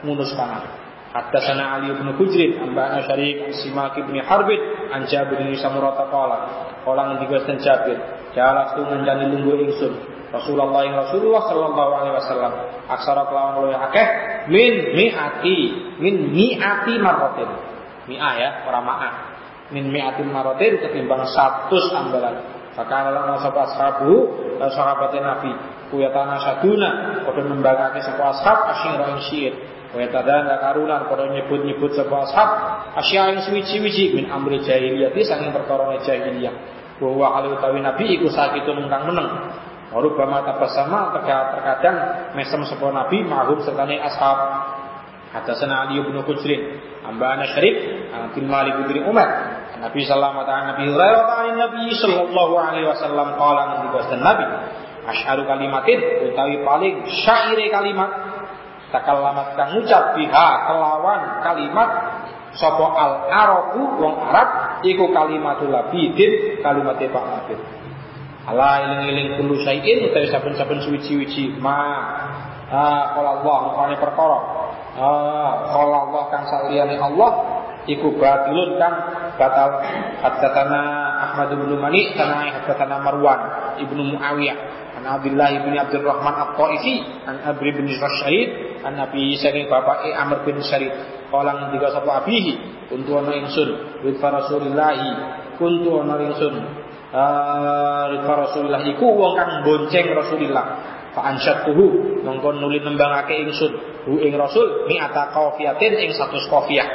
ngunus panah Haddatsana Ali bin Hujrin ambana Syariq an Simak bin Harbin an Jabir bin Samurah qala. Qala ngendika Jabir jala tu nganjani lungguh ingsun. Rasulullah yang Rasulullah sallallahu alaihi wasallam aksara kelawan luwih akeh min mi'ati min mi'ati marratin. Mi'ah ya ora ma'ah min mi'ati marratin ketimbang 100 ambalan. Fakana lan sapa ashabu sahabat Nabi kuyatana saduna padha nembangake sapa ashab asyira ing syiir Wetadana karunan pada nyebut-nyebut sapa ashab asya ing suwi-wiji min amri jahiliyah saking perkara jahiliyah bahwa kalau utawi nabi iku sakitun kang meneng Warubama tabasama terkadang mesem sepo Nabi mahum sertane ashab. Hadatsana Ali bin Qudrin, ambana Syarif, an Malik bin Umar. Nabi sallallahu alaihi Hurairah an Nabi sallallahu alaihi wasallam qala ngendika Nabi, asyharu kalimatin utawi paling syaire kalimat takalamat kang ngucap biha kelawan kalimat sapa al arabu wong Arab iku kalimatul labidin kalimat Pak Labid Ala iling-iling kulu syai'in utawi saben-saben suwi-wiji ma qala Allah rupane perkara. Qala Allah kang saliyane Allah iku batilun kang batal. Haddatsana Ahmad bin Mani tanah haddatsana Marwan ibnu Muawiyah an Abdullah bin Abdurrahman At-Taifi an Abri bin Rasyid an Nabi saking bapak Amr bin Syarif. Kala ngendika sapa abihi kuntu ana ingsun wa Rasulillah kuntu ana ingsun. Uh, Rasulullah iku wong kang bonceng Rasulullah fa ansyatuhu mongko nuli nembangake ingsun. Hu ing Rasul mi ata qafiyatin ing satu qafiyah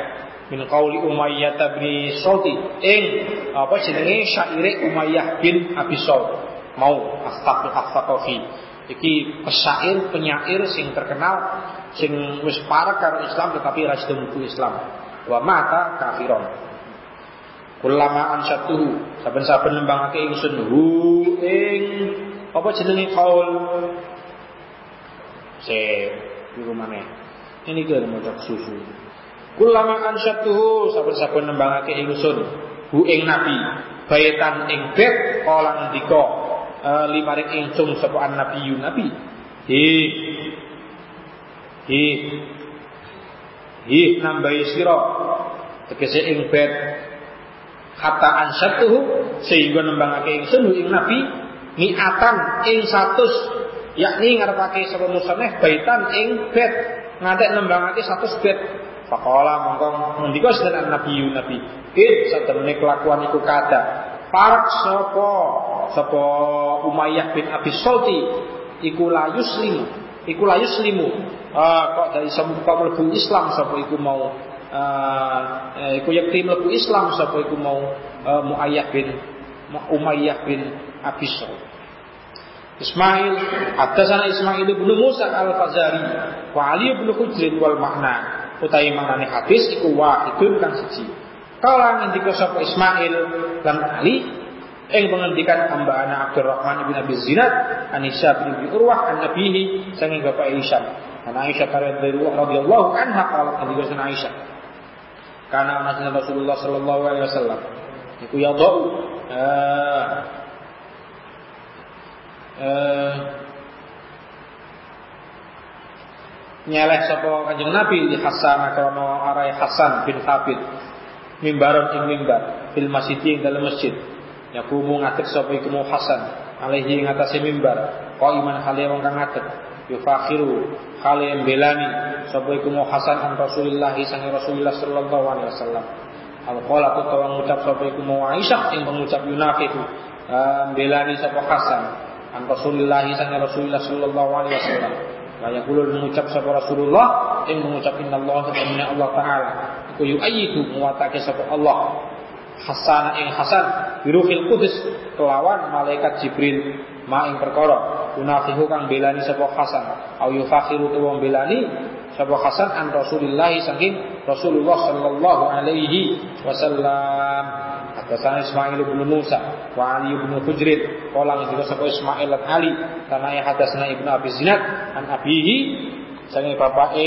min qauli Umayyah bin Sulti ing apa jenenge syaire Umayyah bin Abi Sult mau astaqi astaqafi iki pesyair penyair sing terkenal sing wis parek karo Islam tetapi ra buku Islam. Wa mata kafiron. Kulama ansatuhu saben-saben nembangake ingsun hu ing apa jenenge kaul? Se iku maneh ini ke maca susu. Kulama ansatuhu saben-saben nembangake ingsun hu ing nabi. Baitan ing bet kala ngendika uh, limaring ingsun sapa an nabi. Hi. Hi. Hi nambahi sira. Tegese ing bet kata ansyatuhu sehingga nembangake ingsun ing nabi. Niatan ing satus yakni ngarepake sapa musaneh baitan ing bed. Ngantek nembangake satus bed. Pakola mongkong ngendika sedherek nabi nabi. Id satemene kelakuan iku kada. Parak sapa sapa Umayyah bin Abi Sulti iku layus limu iku layus limu ah, kok dari semua mlebu Islam sapa iku mau uh, iku yakti mlebu Islam sapa iku mau uh, Muayyah bin Umayyah bin Abi Ismail Haddatsana Ismail bin Musa Al-Fazari wa Ali bin Hujr wal makna utawi maknane hadis iku wahidun kang siji. Kala ngendika sapa Ismail lan Ali ing pengendikan ambaan Abdurrahman bin Abi Zinad Anisha bin Urwah an nabihi sanging bapak Aisyah An Aisyah radhiyallahu anha qalat ngendika Aisyah. Karena anasnya Rasulullah Sallallahu Alaihi Wasallam iku ya do eh, eh, nyeleh sapa kanjeng Nabi di Hasan krana arai Hasan bin Thabit mimbaron ing mimbar fil masjid ing dalam masjid yakumu ngatek sapa iku Hasan alaihi ing atase mimbar. Qaiman hale wong kang ngatek? Yufakhiru hale belani sapa iku Hasan an Rasulillah sang Rasulullah sallallahu alaihi wasallam. Al qala utawa ngucap sapa iku Aisyah ing pengucap yunafiku belani sapa Hasan an Rasulillah sang Rasulullah sallallahu alaihi wasallam. Wa yaqulu mengucap sapa Rasulullah ing mengucap inna Allah Allah taala. Iku yu'ayyidu muwatake sapa Allah Hasan ing Hasan biruhil kudus kelawan malaikat Jibril ma ing perkara. Unafihu kang belani sapa Hasan au yufakhiru tuwa belani sapa Hasan an Rasulillah saking Rasulullah sallallahu alaihi wasallam. Hadatsana Ismail bin Musa wa Ali bin Hujrin qala juga sapa Ismail al Ali ya hadatsana Ibnu Abi Zinad an abihi sange bapake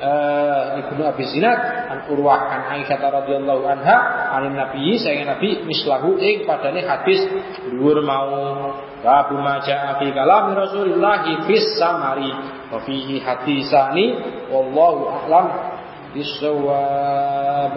uh, Ibnu Abi Zinad an Urwah an Aisyah radhiyallahu anha an Nabi saya Nabi mislahu ing padane hadis dhuwur mau babu maja fi kalam Rasulullah fis samari. Wa fihi hadisani wallahu a'lam bisawab